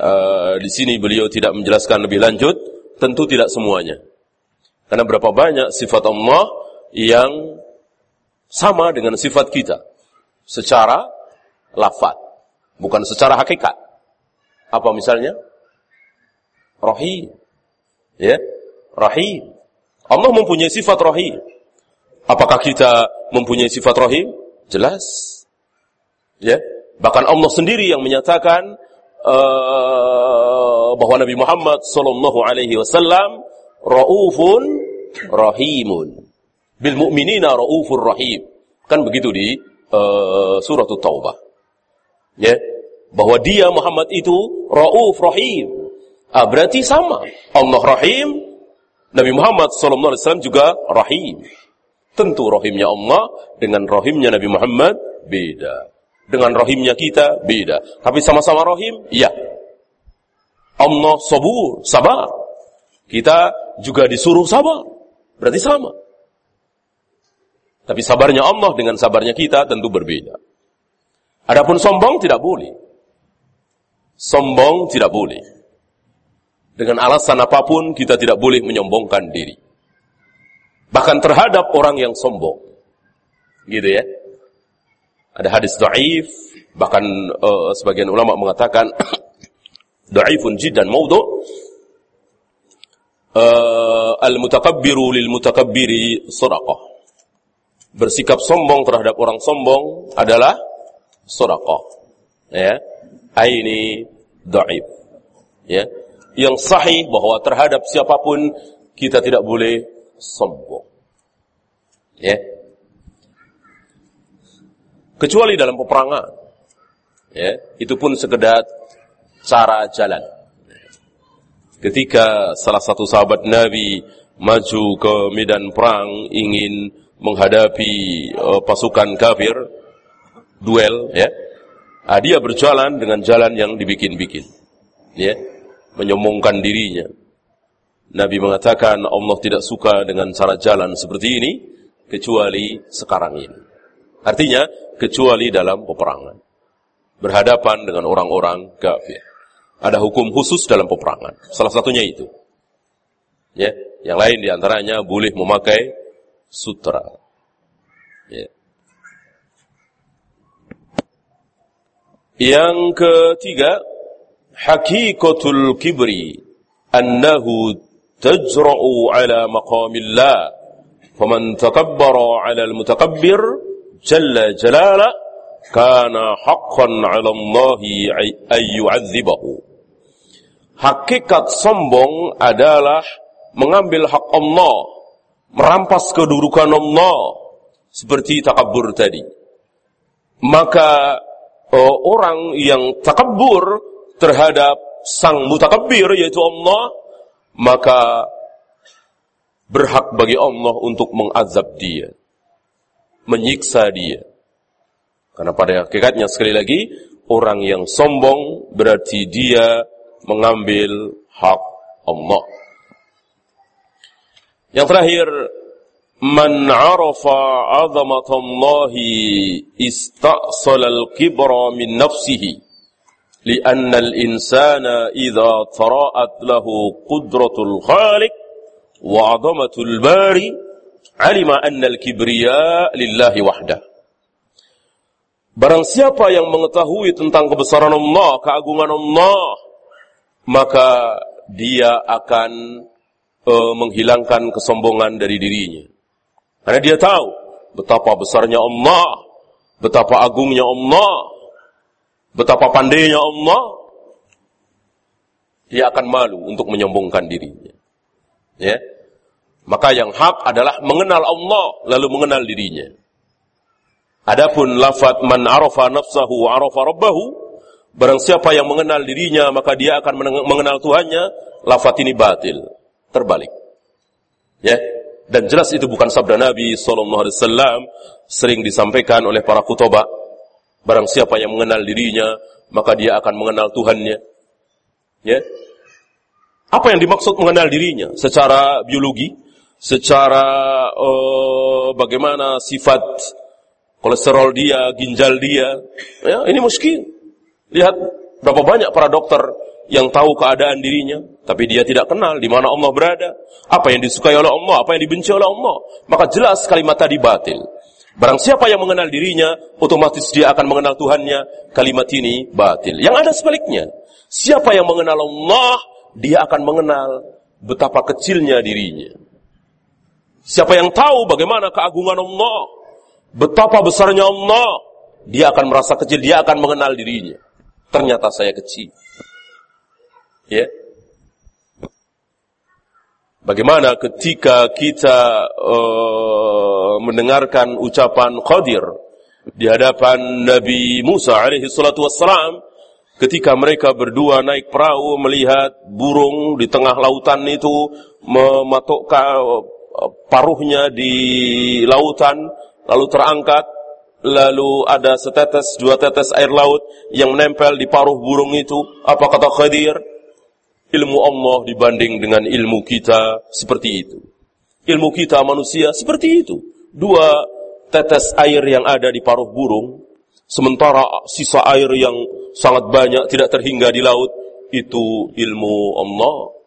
Uh, di sini beliau tidak menjelaskan lebih lanjut, tentu tidak semuanya. Karena berapa banyak sifat Allah yang sama dengan sifat kita secara lafaz, bukan secara hakikat. Apa misalnya? Rahim. Ya, Rahim. Allah mempunyai sifat Rahim. Apakah kita mempunyai sifat Rahim? Jelas. Ya. Bahkan Allah sendiri yang menyatakan uh, bahwa Nabi Muhammad sallallahu alaihi wasallam raufun rahimun. Bil mu'minina raufur rahim. Kan begitu di uh, surat Taubah. Ya. Bahwa dia Muhammad itu rauf rahim. Ah, berarti sama. Allah rahim, Nabi Muhammad sallallahu alaihi wasallam juga rahim. Tentu rohimnya Allah dengan rohimnya Nabi Muhammad beda. Dengan rohimnya kita beda. Tapi sama-sama rohim, iya. Allah sabur, sabar. Kita juga disuruh sabar. Berarti sama. Tapi sabarnya Allah dengan sabarnya kita tentu berbeda. Adapun sombong tidak boleh. Sombong tidak boleh. Dengan alasan apa pun kita tidak boleh menyombongkan diri. Bahkan terhadap orang yang sombong. Gitu ya. Ada hadis dhaif, bahkan uh, sebagian ulama mengatakan dhaifun jiddan maudhu. Uh, al-mutakabbiru lil mutakabbiri sadaqah. Bersikap sombong terhadap orang sombong adalah sedekah. Ya. Ini dhaif. Ya. Yang sahih bahwa terhadap siapa pun kita tidak boleh sombong. Ya. Kecuali dalam peperangan. Ya, itu pun sekedar cara jalan. Ketika salah satu sahabat Nabi maju ke medan perang ingin menghadapi uh, pasukan kafir duel ya. Nah, dia berjalan dengan jalan yang dibikin-bikin. Ya, menyombongkan dirinya. Nabi mengatakan Allah tidak suka dengan cara jalan seperti ini kecuali sekarang ini. Artinya kecuali dalam peperangan. Berhadapan dengan orang-orang kafir. Ada hukum khusus dalam peperangan. Salah satunya itu. Ya, yang lain di antaranya boleh memakai sutra. Ya. Yang ketiga, hakikatul kibri annahu تجرأ على مقام الله فمن تكبر على المتكبر جل جلاله كان حقا على الله أن يعذبه Hakikat sombong adalah mengambil hak Allah, merampas kedudukan Allah, seperti takabur tadi. Maka uh, orang yang takabur terhadap sang mutakabbir yaitu Allah, maka berhak bagi Allah untuk mengazab dia, menyiksa dia. Karena pada hakikatnya sekali lagi, orang yang sombong berarti dia mengambil hak Allah. Yang terakhir, Man 'arafa 'azamatallahi istasala al-kibra min nafsihi. لأن الإنسان إذا طرأت له قدرة الخالق وعظمة الباري علم أن الكبرياء لله وحده Barang siapa yang mengetahui tentang kebesaran Allah, keagungan Allah, maka dia akan uh, menghilangkan kesombongan dari dirinya. Karena dia tahu betapa besarnya Allah, betapa agungnya Allah, betapa pandainya Allah, dia akan malu untuk menyombongkan dirinya. Ya. Maka yang hak adalah mengenal Allah lalu mengenal dirinya. Adapun lafaz man arafa nafsahu wa arafa rabbahu, barang siapa yang mengenal dirinya maka dia akan mengenal Tuhannya, lafaz ini batil, terbalik. Ya, dan jelas itu bukan sabda Nabi sallallahu alaihi wasallam, sering disampaikan oleh para kutubah. Barang siapa yang mengenal dirinya, maka dia akan mengenal Tuhannya. Ya. Apa yang dimaksud mengenal dirinya? Secara biologi, secara uh, bagaimana sifat kolesterol dia, ginjal dia. Ya, ini muskil. Lihat berapa banyak para dokter yang tahu keadaan dirinya, tapi dia tidak kenal di mana Allah berada, apa yang disukai oleh Allah, apa yang dibenci oleh Allah. Maka jelas kalimat tadi batil. Barang siapa yang mengenal dirinya, otomatis dia akan mengenal Tuhannya. Kalimat ini batil. Yang ada sebaliknya. Siapa yang mengenal Allah, dia akan mengenal betapa kecilnya dirinya. Siapa yang tahu bagaimana keagungan Allah, Betapa besarnya Allah. Dia akan merasa kecil, dia akan mengenal dirinya. Ternyata saya kecil. Ya. Bagaimana ketika kita uh, mendengarkan ucapan Qadir di hadapan Nabi Musa alaihi salatu wassalam ketika mereka berdua naik perahu melihat burung di tengah lautan itu mematokkan eh, paruhnya di lautan lalu terangkat, lalu ada setetes, dua tetes air laut yang menempel di paruh burung itu. Apa kata Khadir? Ilmu Allah dibanding dengan ilmu kita seperti itu. Ilmu kita manusia seperti itu. Dua tetes air yang ada di paruh burung, sementara sisa air yang sangat banyak tidak terhingga di laut, itu ilmu Allah.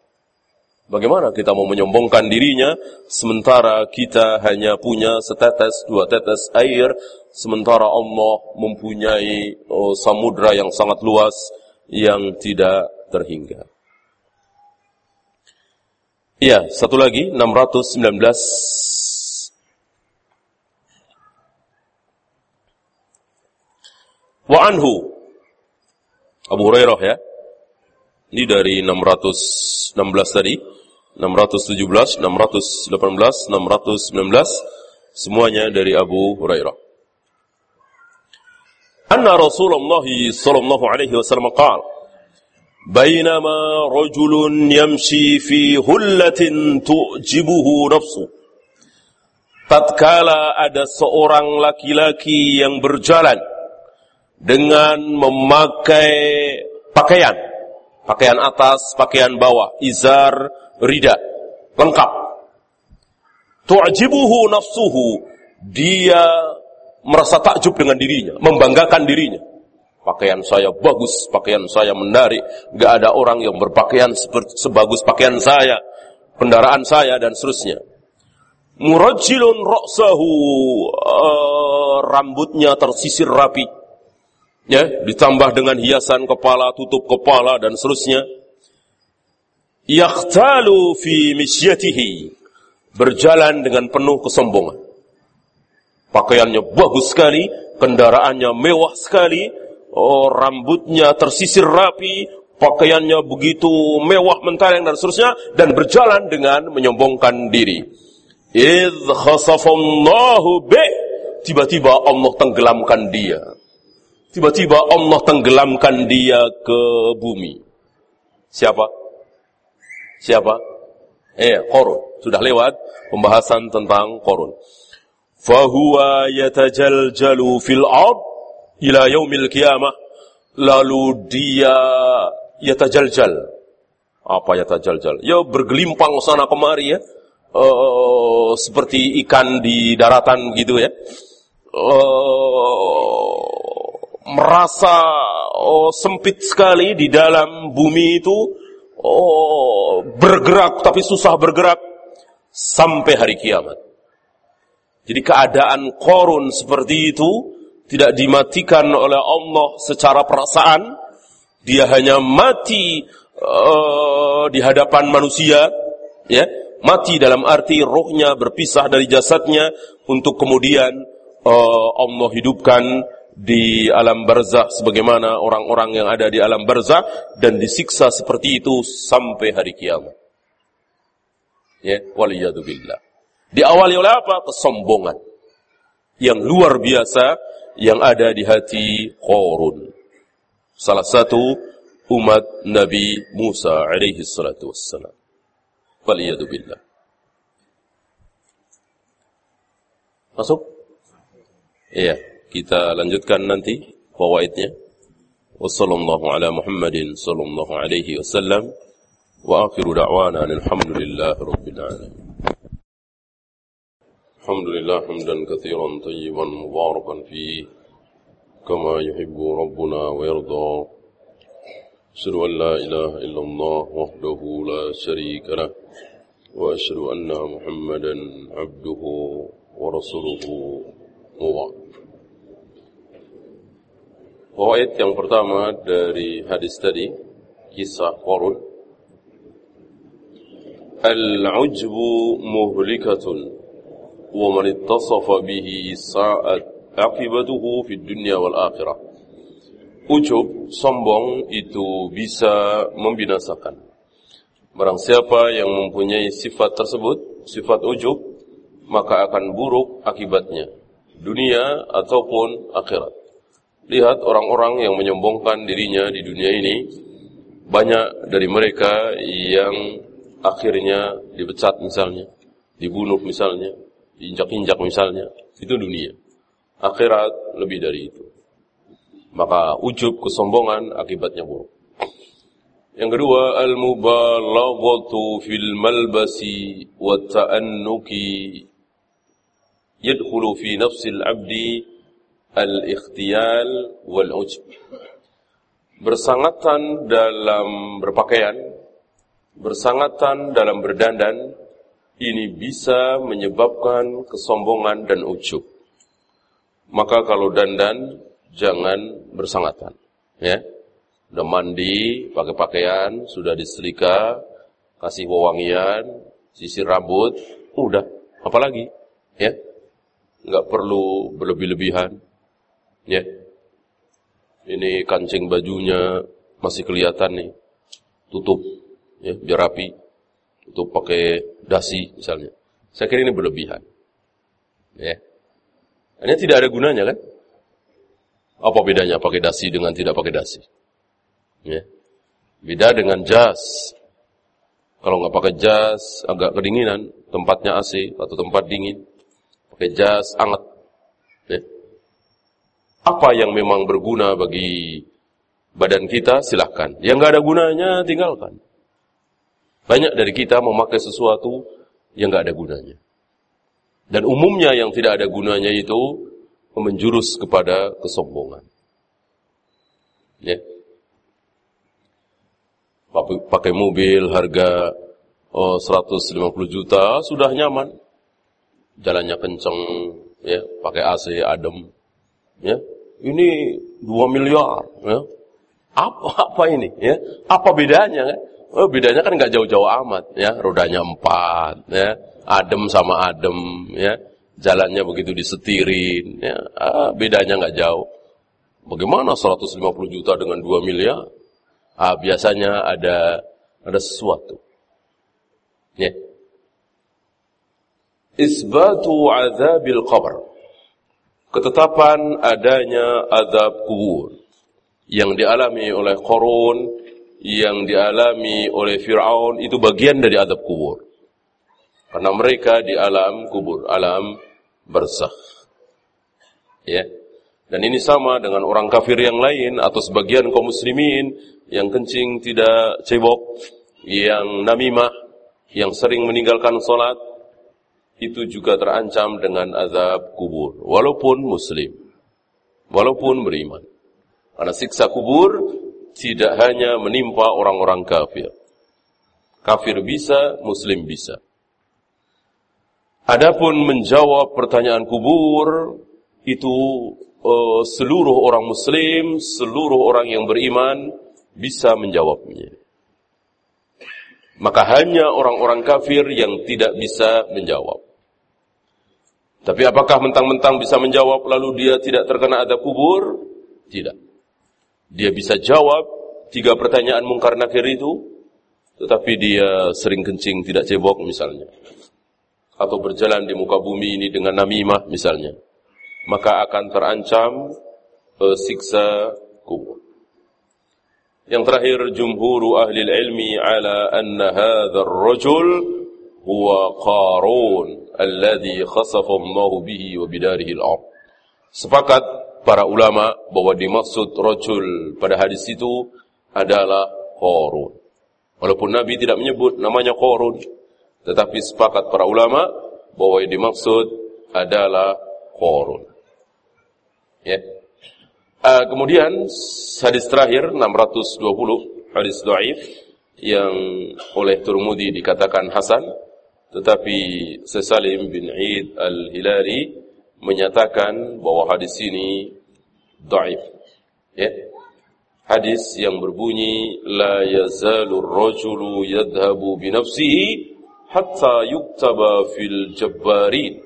Bagaimana kita mau menyombongkan dirinya sementara kita hanya punya setetes dua tetes air sementara Allah mempunyai oh, samudra yang sangat luas yang tidak terhingga. Iya, satu lagi 619 Wa anhu Abu Hurairah ya. Ini dari 616 tadi. 617, 618, 619 semuanya dari Abu Hurairah. Anna Rasulullah sallallahu alaihi wasallam qala بينما رجل يمشي في هلة تعجبه نفسه tatkala ada seorang laki-laki yang berjalan dengan memakai pakaian pakaian atas, pakaian bawah, izar, rida, lengkap. Tu'jibuhu nafsuhu, dia merasa takjub dengan dirinya, membanggakan dirinya. Pakaian saya bagus, pakaian saya menarik, gak ada orang yang berpakaian sebagus pakaian saya, kendaraan saya dan seterusnya. Murajilun roksahu, uh, rambutnya tersisir rapi. Ya, ditambah dengan hiasan kepala, tutup kepala dan seterusnya yakhtalu fi misyatihi berjalan dengan penuh kesombongan. Pakaiannya bagus sekali, kendaraannya mewah sekali, oh, rambutnya tersisir rapi, pakaiannya begitu mewah mentaleng dan seterusnya dan berjalan dengan menyombongkan diri. Idh khasafallahu bi tiba-tiba Allah tenggelamkan dia. Tiba-tiba Allah tenggelamkan dia ke bumi. Siapa? Siapa? Eh, Korun. Sudah lewat pembahasan tentang Korun. Fahuwa yatajaljalu fil ard ila yaumil qiyamah. Lalu dia yatajaljal. Apa yatajaljal? Ya bergelimpang sana kemari ya. uh, seperti ikan di daratan gitu ya. Uh, merasa oh, sempit sekali di dalam bumi itu oh, bergerak tapi susah bergerak sampai hari kiamat. Jadi keadaan korun seperti itu tidak dimatikan oleh Allah secara perasaan, dia hanya mati uh, di hadapan manusia, ya, mati dalam arti rohnya berpisah dari jasadnya untuk kemudian uh, Allah hidupkan di alam barzah sebagaimana orang-orang yang ada di alam barzah dan disiksa seperti itu sampai hari kiamat. Ya, waliyadzubillah. Diawali oleh apa? Kesombongan. Yang luar biasa yang ada di hati Korun. Salah satu umat Nabi Musa alaihi salatu wassalam. Waliyadu billah. Masuk? Iya, kita lanjutkan nanti fawaidnya. Wassallallahu ala Muhammadin sallallahu alaihi wasallam. Wa akhiru da'wana alhamdulillahi rabbil alamin. الحمد لله حمدا كثيرا طيبا مباركا فيه كما يحب ربنا ويرضى. أشهد أن لا إله إلا الله وحده لا شريك له وأشهد أن محمدا عبده ورسوله. وبعد. Fawaid yang pertama dari hadis tadi, kisah Qarun. Al-ujbu muhlikatun. ومن اتصف به ساءت عاقبته في الدنيا والآخرة Ujub, sombong itu bisa membinasakan. Barang siapa yang mempunyai sifat tersebut, sifat ujub, maka akan buruk akibatnya, dunia ataupun akhirat. Lihat orang-orang yang menyombongkan dirinya di dunia ini, banyak dari mereka yang akhirnya dipecat misalnya, dibunuh misalnya, diinjak-injak misalnya, itu dunia. Akhirat lebih dari itu. Maka ujub kesombongan akibatnya buruk. Yang kedua, al-mubalaghatu fil malbasi wa ta'annuki yadkhulu fi nafsil abdi al-ikhtiyal wal ujub. Bersangatan dalam berpakaian, bersangatan dalam berdandan, ini bisa menyebabkan kesombongan dan ujub. Maka kalau dandan jangan bersangatan, ya. Udah mandi, pakai pakaian, sudah diselika, kasih wewangian, sisir rambut, udah, apalagi, ya. Enggak perlu berlebih-lebihan, ya. Ini kancing bajunya masih kelihatan nih, tutup, ya, biar rapi, tutup pakai dasi misalnya. Saya kira ini berlebihan. Ya. Ini tidak ada gunanya kan? Apa bedanya pakai dasi dengan tidak pakai dasi? Ya. Beda dengan jas. Kalau nggak pakai jas, agak kedinginan, tempatnya AC atau tempat dingin. Pakai jas, hangat. Ya. Apa yang memang berguna bagi badan kita, silahkan. Yang nggak ada gunanya, tinggalkan. Banyak dari kita memakai sesuatu yang nggak ada gunanya. Dan umumnya yang tidak ada gunanya itu menjurus kepada kesombongan. Ya. Pakai mobil harga oh, 150 juta sudah nyaman. Jalannya kenceng, ya, pakai AC adem. Ya. Ini 2 miliar, ya. Apa apa ini, ya? Apa bedanya, ya? Oh, bedanya kan nggak jauh-jauh amat, ya. Rodanya empat, ya. Adem sama adem, ya. Jalannya begitu disetirin, ya. Ah, bedanya nggak jauh. Bagaimana 150 juta dengan 2 miliar? Ah, biasanya ada ada sesuatu. Ya. Isbatu azabil qabr. Ketetapan adanya azab kubur yang dialami oleh Korun yang dialami oleh Fir'aun itu bagian dari adab kubur. Karena mereka di alam kubur, alam bersah. Ya. Dan ini sama dengan orang kafir yang lain atau sebagian kaum muslimin yang kencing tidak cebok, yang namimah, yang sering meninggalkan sholat, itu juga terancam dengan azab kubur walaupun muslim walaupun beriman karena siksa kubur tidak hanya menimpa orang-orang kafir kafir bisa muslim bisa adapun menjawab pertanyaan kubur itu uh, seluruh orang muslim seluruh orang yang beriman bisa menjawabnya maka hanya orang-orang kafir yang tidak bisa menjawab tapi apakah mentang-mentang bisa menjawab lalu dia tidak terkena adab kubur? Tidak. Dia bisa jawab tiga pertanyaan mungkar nakir itu, tetapi dia sering kencing tidak cebok misalnya. Atau berjalan di muka bumi ini dengan namimah misalnya. Maka akan terancam uh, siksa kubur. Yang terakhir jumhuru ahli ilmi ala anna hadzal rajul huwa Qarun alladhi khasafa Allah bihi wa bidarihi al-ard. Sepakat para ulama bahwa dimaksud rajul pada hadis itu adalah Qarun. Walaupun Nabi tidak menyebut namanya Qarun, tetapi sepakat para ulama bahwa yang dimaksud adalah Qarun. Ya. Uh, kemudian hadis terakhir 620 hadis dhaif yang oleh Turmudi dikatakan hasan tetapi Sesalim bin Eid al-Hilali menyatakan bahwa hadis ini daif. Ya. Hadis yang berbunyi la yazalur rajulu yadhhabu bi nafsihi hatta yuktaba fil jabbarin.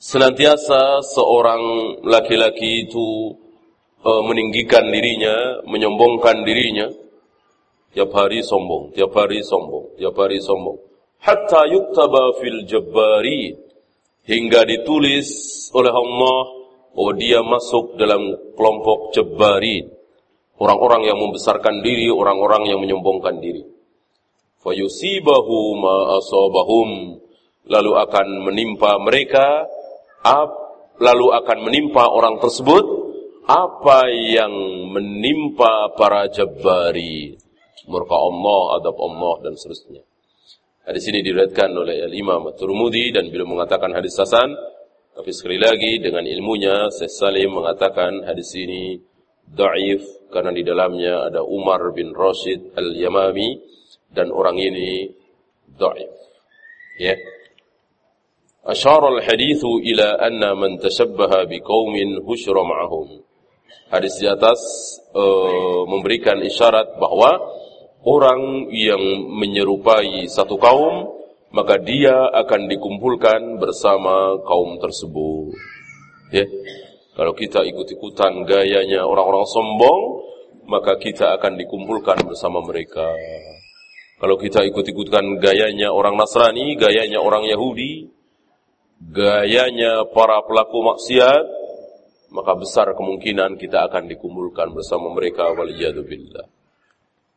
Senantiasa seorang laki-laki itu uh, meninggikan dirinya, menyombongkan dirinya, tiap hari sombong, tiap hari sombong, tiap hari sombong hatta yuktaba fil jabbari hingga ditulis oleh Allah bahwa dia masuk dalam kelompok jabbari orang-orang yang membesarkan diri orang-orang yang menyombongkan diri. Fayusibahu ma asabahum. Lalu akan menimpa mereka ap, lalu akan menimpa orang tersebut apa yang menimpa para jabbari murka Allah adab Allah dan seterusnya Hadis ini diriwayatkan oleh Al-Imam At-Tirmidzi dan beliau mengatakan hadis hasan. Tapi sekali lagi dengan ilmunya Syekh Salim mengatakan hadis ini dhaif karena di dalamnya ada Umar bin Rashid Al-Yamami dan orang ini dhaif. Ya. Asyara al-hadithu ila anna man tashabbaha biqaumin husyra ma'ahum. Hadis di atas uh, memberikan isyarat bahwa orang yang menyerupai satu kaum, maka dia akan dikumpulkan bersama kaum tersebut. Ya. Kalau kita ikut-ikutan gayanya orang-orang sombong, maka kita akan dikumpulkan bersama mereka. Kalau kita ikut-ikutan gayanya orang Nasrani, gayanya orang Yahudi, gayanya para pelaku maksiat, maka besar kemungkinan kita akan dikumpulkan bersama mereka waliyadzubillah.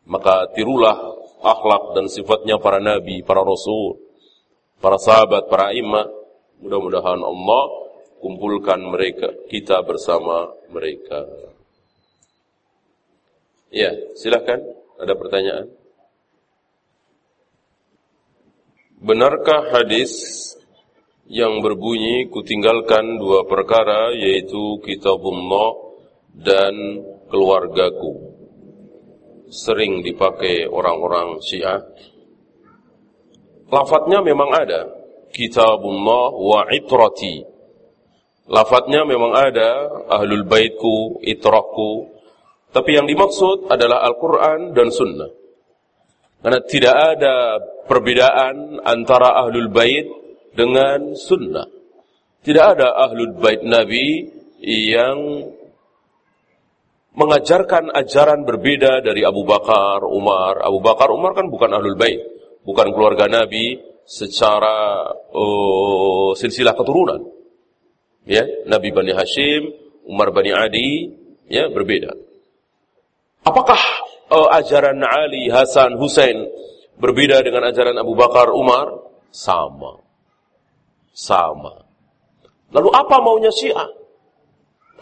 Maka tirulah akhlak dan sifatnya para nabi, para rasul, para sahabat, para imam. Mudah-mudahan Allah kumpulkan mereka kita bersama mereka. Ya, silakan. Ada pertanyaan? Benarkah hadis yang berbunyi kutinggalkan dua perkara yaitu kitabullah dan keluargaku? Sering dipakai orang-orang Syiah. Lafadznya memang ada. Kitabullah wa itrati. Lafadznya memang ada. Ahlul baitku, itraku. Tapi yang dimaksud adalah Al-Quran dan Sunnah. Karena tidak ada perbedaan antara Ahlul Bait dengan Sunnah. Tidak ada Ahlul Bait Nabi yang mengajarkan ajaran berbeda dari Abu Bakar, Umar. Abu Bakar, Umar kan bukan ahlul bait, bukan keluarga Nabi secara uh, silsilah keturunan. Ya, Nabi Bani Hashim, Umar Bani Adi, ya berbeda. Apakah uh, ajaran Ali, Hasan, Husain berbeda dengan ajaran Abu Bakar, Umar? Sama. Sama. Lalu apa maunya Syiah?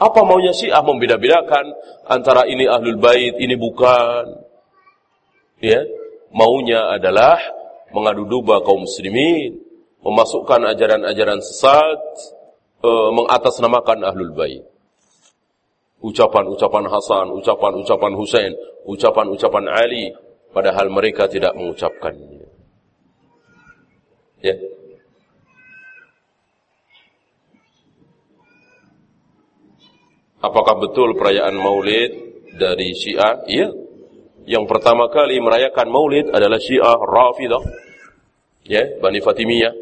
Apa maunya Syiah membeda-bedakan antara ini ahlul bait, ini bukan. Ya, maunya adalah mengadu domba kaum muslimin, memasukkan ajaran-ajaran sesat, e, mengatasnamakan ahlul bait. Ucapan-ucapan Hasan, ucapan-ucapan Husain, ucapan-ucapan Ali, padahal mereka tidak mengucapkannya. Ya. Apakah betul perayaan Maulid dari Syiah? Iya. Yang pertama kali merayakan Maulid adalah Syiah Rafidah. Ya, Bani Fatimiyah.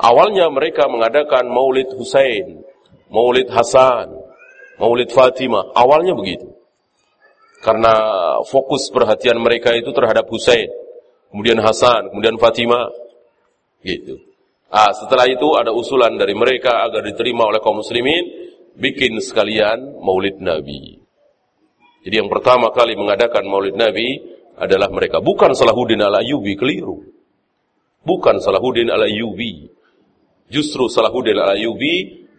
Awalnya mereka mengadakan Maulid Husain, Maulid Hasan, Maulid Fatimah. Awalnya begitu. Karena fokus perhatian mereka itu terhadap Husain, kemudian Hasan, kemudian Fatimah. Gitu. Ah, setelah itu ada usulan dari mereka agar diterima oleh kaum muslimin bikin sekalian maulid Nabi. Jadi yang pertama kali mengadakan maulid Nabi adalah mereka. Bukan Salahuddin al-Ayyubi, keliru. Bukan Salahuddin al-Ayyubi. Justru Salahuddin al-Ayyubi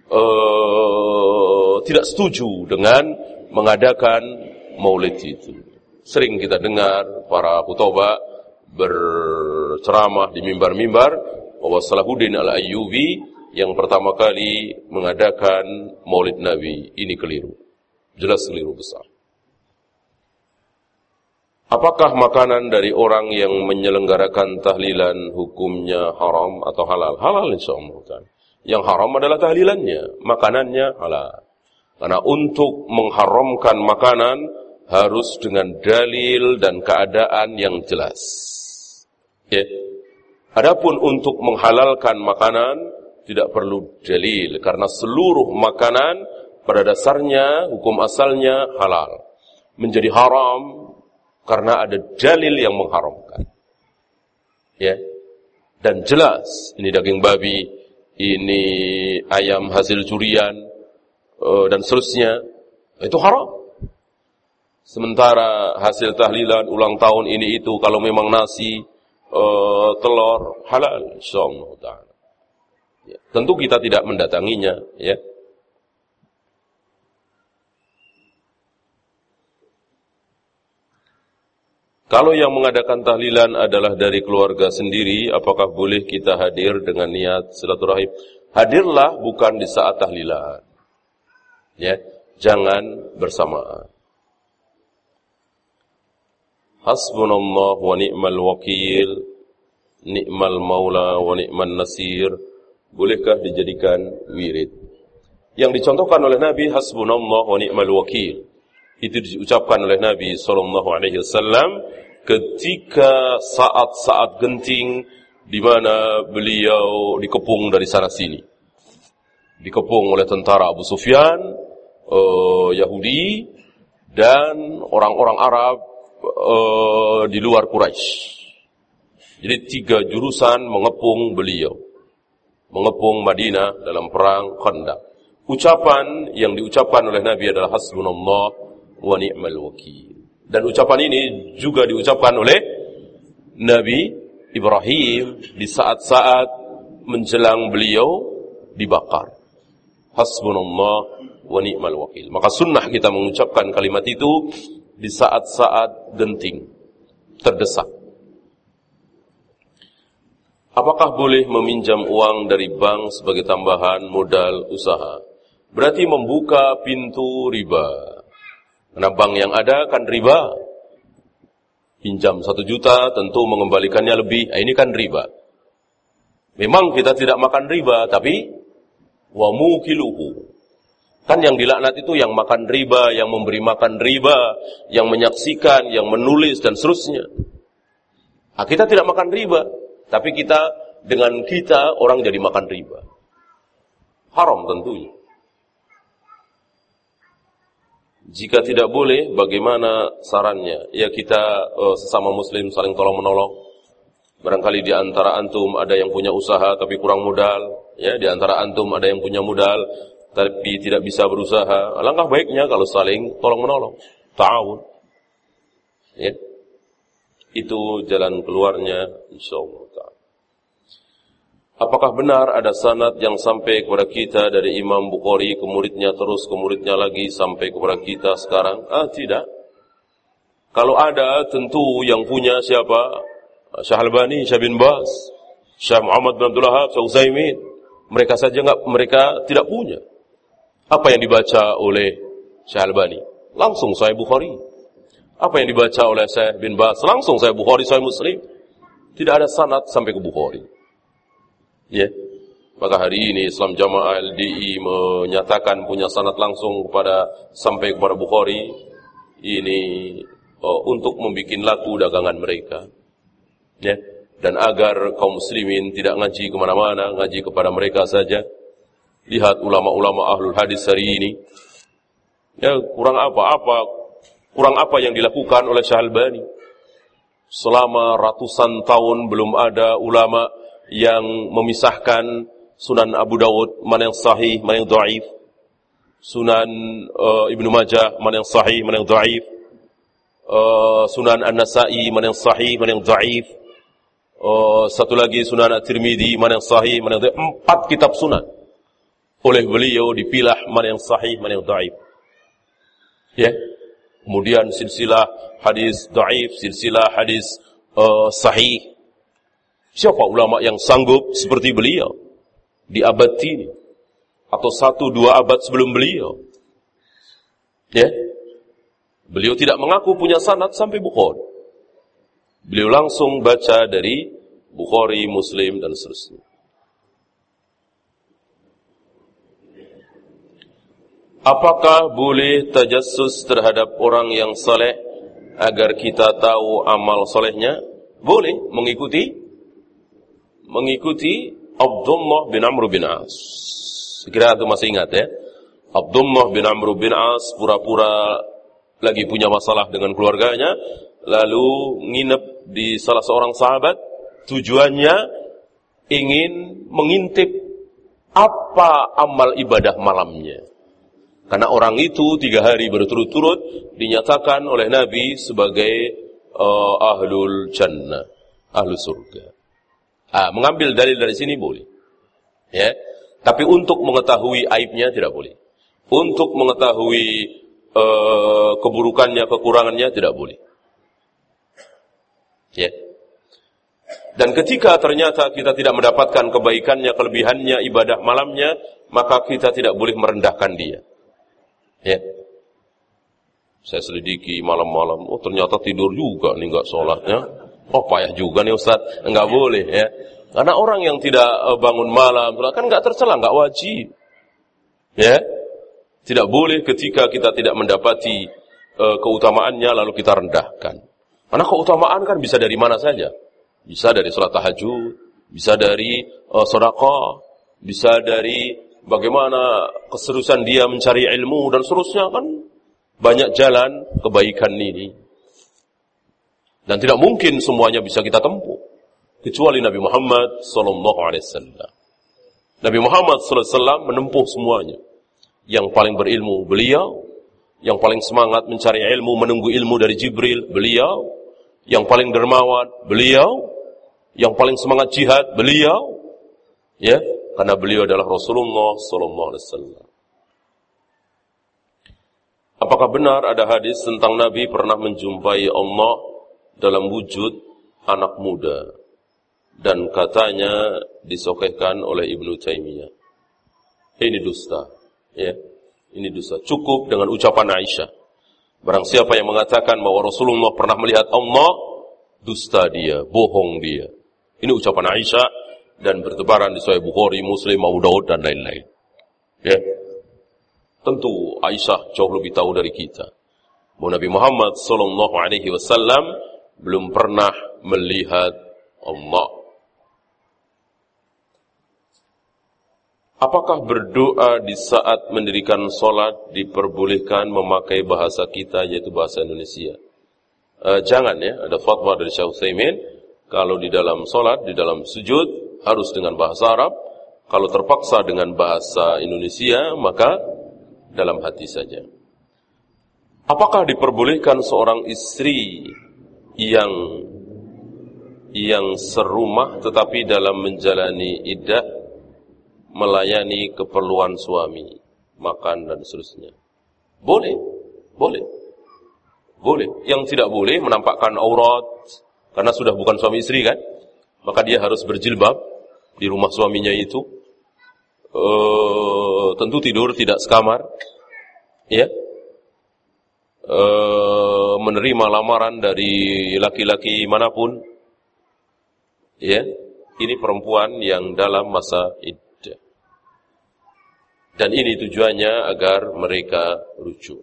uh, tidak setuju dengan mengadakan maulid itu. Sering kita dengar para kutoba berceramah di mimbar-mimbar bahwa Salahuddin al-Ayyubi yang pertama kali mengadakan maulid Nabi. Ini keliru. Jelas keliru besar. Apakah makanan dari orang yang menyelenggarakan tahlilan hukumnya haram atau halal? Halal insya Allah. Yang haram adalah tahlilannya, makanannya halal. Karena untuk mengharamkan makanan harus dengan dalil dan keadaan yang jelas. Ya. Adapun untuk menghalalkan makanan tidak perlu dalil karena seluruh makanan pada dasarnya hukum asalnya halal. Menjadi haram karena ada dalil yang mengharamkan. Ya. Dan jelas ini daging babi, ini ayam hasil curian uh, dan seterusnya itu haram. Sementara hasil tahlilan ulang tahun ini itu kalau memang nasi, uh, telur halal insyaallah Ya, tentu kita tidak mendatanginya, ya. Kalau yang mengadakan tahlilan adalah dari keluarga sendiri, apakah boleh kita hadir dengan niat silaturahim? Hadirlah bukan di saat tahlilan. Ya, jangan bersamaan. Hasbunallah wa ni'mal wakil, ni'mal maula wa ni'mal nasir bolehkah dijadikan wirid? Yang dicontohkan oleh Nabi hasbunallah wa ni'mal wakil. Itu diucapkan oleh Nabi sallallahu alaihi wasallam ketika saat-saat genting di mana beliau dikepung dari sana sini. Dikepung oleh tentara Abu Sufyan, uh, Yahudi dan orang-orang Arab uh, di luar Quraisy. Jadi tiga jurusan mengepung beliau mengepung Madinah dalam perang Khandaq. Ucapan yang diucapkan oleh Nabi adalah hasbunallah wa ni'mal wakil. Dan ucapan ini juga diucapkan oleh Nabi Ibrahim di saat-saat menjelang beliau dibakar. Hasbunallah wa ni'mal wakil. Maka sunnah kita mengucapkan kalimat itu di saat-saat genting, terdesak. Apakah boleh meminjam uang dari bank sebagai tambahan modal usaha? Berarti membuka pintu riba. Karena bank yang ada kan riba. Pinjam satu juta tentu mengembalikannya lebih. Nah, ini kan riba. Memang kita tidak makan riba, tapi wamu kiluhu. Kan yang dilaknat itu yang makan riba, yang memberi makan riba, yang menyaksikan, yang menulis, dan seterusnya. Nah, kita tidak makan riba. Tapi kita dengan kita orang jadi makan riba. Haram tentunya. Jika tidak boleh, bagaimana sarannya? Ya kita uh, sesama muslim saling tolong menolong. Barangkali di antara antum ada yang punya usaha tapi kurang modal, ya di antara antum ada yang punya modal tapi tidak bisa berusaha. Alangkah baiknya kalau saling tolong menolong, ta'awun. Ya. Itu jalan keluarnya insyaallah. Apakah benar ada sanad yang sampai kepada kita dari Imam Bukhari ke muridnya terus ke muridnya lagi sampai kepada kita sekarang? Ah, tidak. Kalau ada tentu yang punya siapa? Syahalbani, Syah bin Bas. Syekh Muhammad bin Abdul Wahab, Syekh Utsaimin, mereka saja enggak mereka tidak punya. Apa yang dibaca oleh Syekh Albani? Langsung Sahih Bukhari. Apa yang dibaca oleh Syekh bin Bas? Langsung Sahih Bukhari, Sahih Muslim. Tidak ada sanad sampai ke Bukhari. Ya. Maka hari ini Islam Jamaah LDI menyatakan punya sanad langsung kepada sampai kepada Bukhari ini uh, untuk membuat laku dagangan mereka. Ya. Dan agar kaum muslimin tidak ngaji ke mana-mana, ngaji kepada mereka saja. Lihat ulama-ulama ahlul hadis hari ini. Ya, kurang apa-apa, kurang apa yang dilakukan oleh Syahalbani. Selama ratusan tahun belum ada ulama yang memisahkan Sunan Abu Dawud mana yang sahih, mana yang dhaif. Sunan uh, Ibnu Majah mana yang sahih, mana yang dhaif. Uh, Sunan An-Nasa'i mana yang sahih, mana yang dhaif. Uh, satu lagi Sunan At-Tirmidzi mana yang sahih, mana yang dhaif. Empat kitab sunan. Oleh beliau dipilah mana yang sahih, mana yang dhaif. Ya. Kemudian silsilah hadis dhaif, silsilah hadis uh, sahih. Siapa ulama yang sanggup seperti beliau? di abad ini atau satu dua abad sebelum beliau. Ya, beliau tidak mengaku punya sanad sampai Bukhari. Beliau langsung baca dari Bukhari, Muslim dan seterusnya. Apakah boleh tajassus terhadap orang yang soleh agar kita tahu amal solehnya? Boleh mengikuti mengikuti Abdullah bin Amr bin As. Sekira itu masih ingat ya. Abdullah bin Amr bin As pura-pura lagi punya masalah dengan keluarganya, lalu nginep di salah seorang sahabat, tujuannya ingin mengintip apa amal ibadah malamnya. Karena orang itu tiga hari berturut-turut dinyatakan oleh Nabi sebagai uh, ahlul jannah, ahlu surga. Ah, mengambil dalil dari sini boleh. Ya. Tapi untuk mengetahui aibnya tidak boleh. Untuk mengetahui uh, keburukannya, kekurangannya tidak boleh. Ya. Dan ketika ternyata kita tidak mendapatkan kebaikannya, kelebihannya, ibadah malamnya, maka kita tidak boleh merendahkan dia. Ya. Saya selidiki malam-malam, oh ternyata tidur juga nih nggak sholatnya. Oh payah juga nih Ustaz, enggak boleh ya. Karena orang yang tidak eh, bangun malam, kan enggak tercela, enggak wajib. Ya. Tidak boleh ketika kita tidak mendapati uh, keutamaannya lalu kita rendahkan. Karena keutamaan kan bisa dari mana saja. Bisa dari sholat tahajud, bisa dari uh, sedekah, bisa dari bagaimana keserusan dia mencari ilmu dan seterusnya kan banyak jalan kebaikan ini. Dan tidak mungkin semuanya bisa kita tempuh kecuali Nabi Muhammad sallallahu alaihi wasallam. Nabi Muhammad sallallahu alaihi wasallam menempuh semuanya. Yang paling berilmu beliau, yang paling semangat mencari ilmu, menunggu ilmu dari Jibril beliau, yang paling dermawan beliau, yang paling semangat jihad beliau. Ya, karena beliau adalah Rasulullah sallallahu. Apakah benar ada hadis tentang Nabi pernah menjumpai Allah dalam wujud anak muda dan katanya disokehkan oleh Ibnu Taimiyah. Ini dusta, ya. Ini dusta. Cukup dengan ucapan Aisyah. Barang siapa yang mengatakan bahwa Rasulullah pernah melihat Allah, dusta dia, bohong dia. Ini ucapan Aisyah dan bertebaran di Sahih Bukhari, Muslim, Abu Daud dan lain-lain. Ya. Tentu Aisyah jauh lebih tahu dari kita. Bahwa Nabi Muhammad sallallahu alaihi wasallam belum pernah melihat Allah. Apakah berdoa di saat mendirikan solat diperbolehkan memakai bahasa kita yaitu bahasa Indonesia? E, jangan ya, ada fatwa dari Syekh Utsaimin kalau di dalam solat, di dalam sujud harus dengan bahasa Arab. Kalau terpaksa dengan bahasa Indonesia maka dalam hati saja. Apakah diperbolehkan seorang istri yang yang serumah tetapi dalam menjalani iddah melayani keperluan suami, makan dan seterusnya. Boleh, boleh. Boleh. Yang tidak boleh menampakkan aurat karena sudah bukan suami istri kan? Maka dia harus berjilbab di rumah suaminya itu uh, tentu tidur tidak sekamar, ya, uh, menerima lamaran dari laki-laki mana pun, ya, ini perempuan yang dalam masa iddah. Dan ini tujuannya agar mereka rujuk.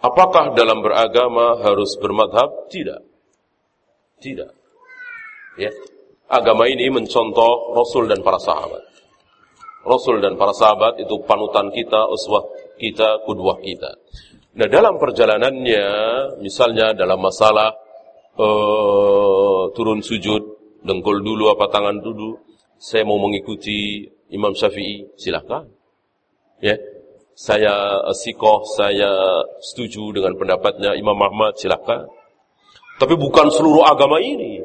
Apakah dalam beragama harus bermadhab? Tidak. Tidak. Ya. Agama ini mencontoh Rasul dan para sahabat. Rasul dan para sahabat itu panutan kita, uswah kita, kudwah kita. Nah dalam perjalanannya, misalnya dalam masalah uh, turun sujud, dengkul dulu apa tangan dulu, saya mau mengikuti Imam Syafi'i, silakan. Ya, saya eh, sikoh, saya setuju dengan pendapatnya Imam Ahmad, silakan. Tapi bukan seluruh agama ini.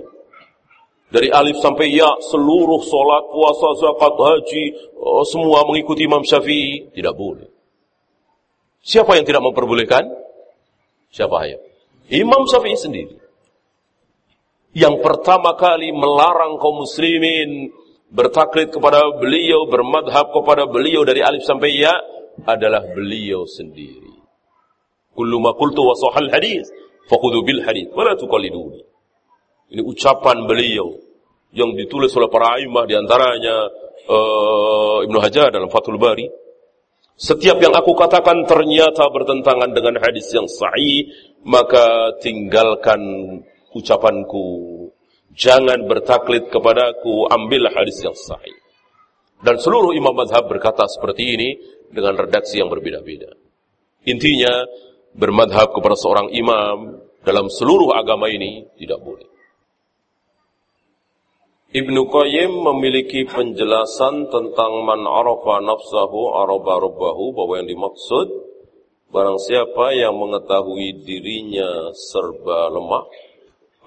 Dari alif sampai ya, seluruh solat, puasa, zakat, haji, eh, semua mengikuti Imam Syafi'i. Tidak boleh. Siapa yang tidak memperbolehkan? Siapa ya? Imam Syafi'i sendiri. Yang pertama kali melarang kaum muslimin bertaklid kepada beliau, bermadhab kepada beliau dari alif sampai ya, adalah beliau sendiri. Kullu ma qultu wa sahal hadis, fakhudhu bil hadis, wa la tuqalliduni. Ini ucapan beliau yang ditulis oleh para imam di antaranya uh, Ibnu Hajar dalam Fathul Bari. Setiap yang aku katakan ternyata bertentangan dengan hadis yang sahih, maka tinggalkan ucapanku. Jangan bertaklid kepadaku, ambillah hadis yang sahih. Dan seluruh imam mazhab berkata seperti ini, dengan redaksi yang berbeda-beda. Intinya, bermadhab kepada seorang imam dalam seluruh agama ini tidak boleh. Ibnu Qayyim memiliki penjelasan tentang man arafa nafsahu arafa rabbahu bahwa yang dimaksud barang siapa yang mengetahui dirinya serba lemah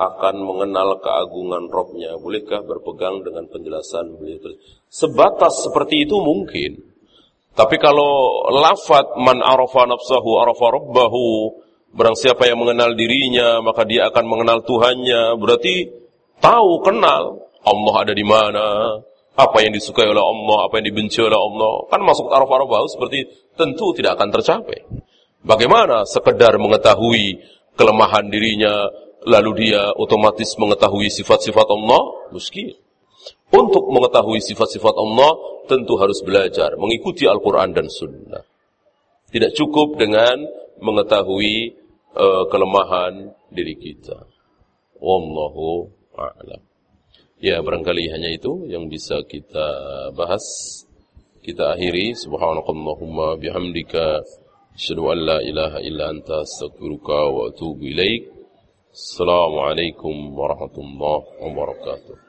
akan mengenal keagungan Robnya. Bolehkah berpegang dengan penjelasan beliau? Sebatas seperti itu mungkin. Tapi kalau lafat man arafa nafsahu arafa rabbahu, barang siapa yang mengenal dirinya, maka dia akan mengenal Tuhannya. Berarti tahu, kenal Allah ada di mana, apa yang disukai oleh Allah, apa yang dibenci oleh Allah. Kan masuk arafa rabbahu seperti tentu tidak akan tercapai. Bagaimana sekedar mengetahui kelemahan dirinya, lalu dia otomatis mengetahui sifat-sifat Allah? Mungkin. Untuk mengetahui sifat-sifat Allah, tentu harus belajar, mengikuti Al-Quran dan Sunnah. Tidak cukup dengan mengetahui uh, kelemahan diri kita. Wallahu a'lam. Ya, barangkali hanya itu yang bisa kita bahas. Kita akhiri. Subhanakallahumma bihamdika. Asyadu an la ilaha illa anta astaghfiruka wa atubu ilaik. Assalamualaikum warahmatullahi wabarakatuh.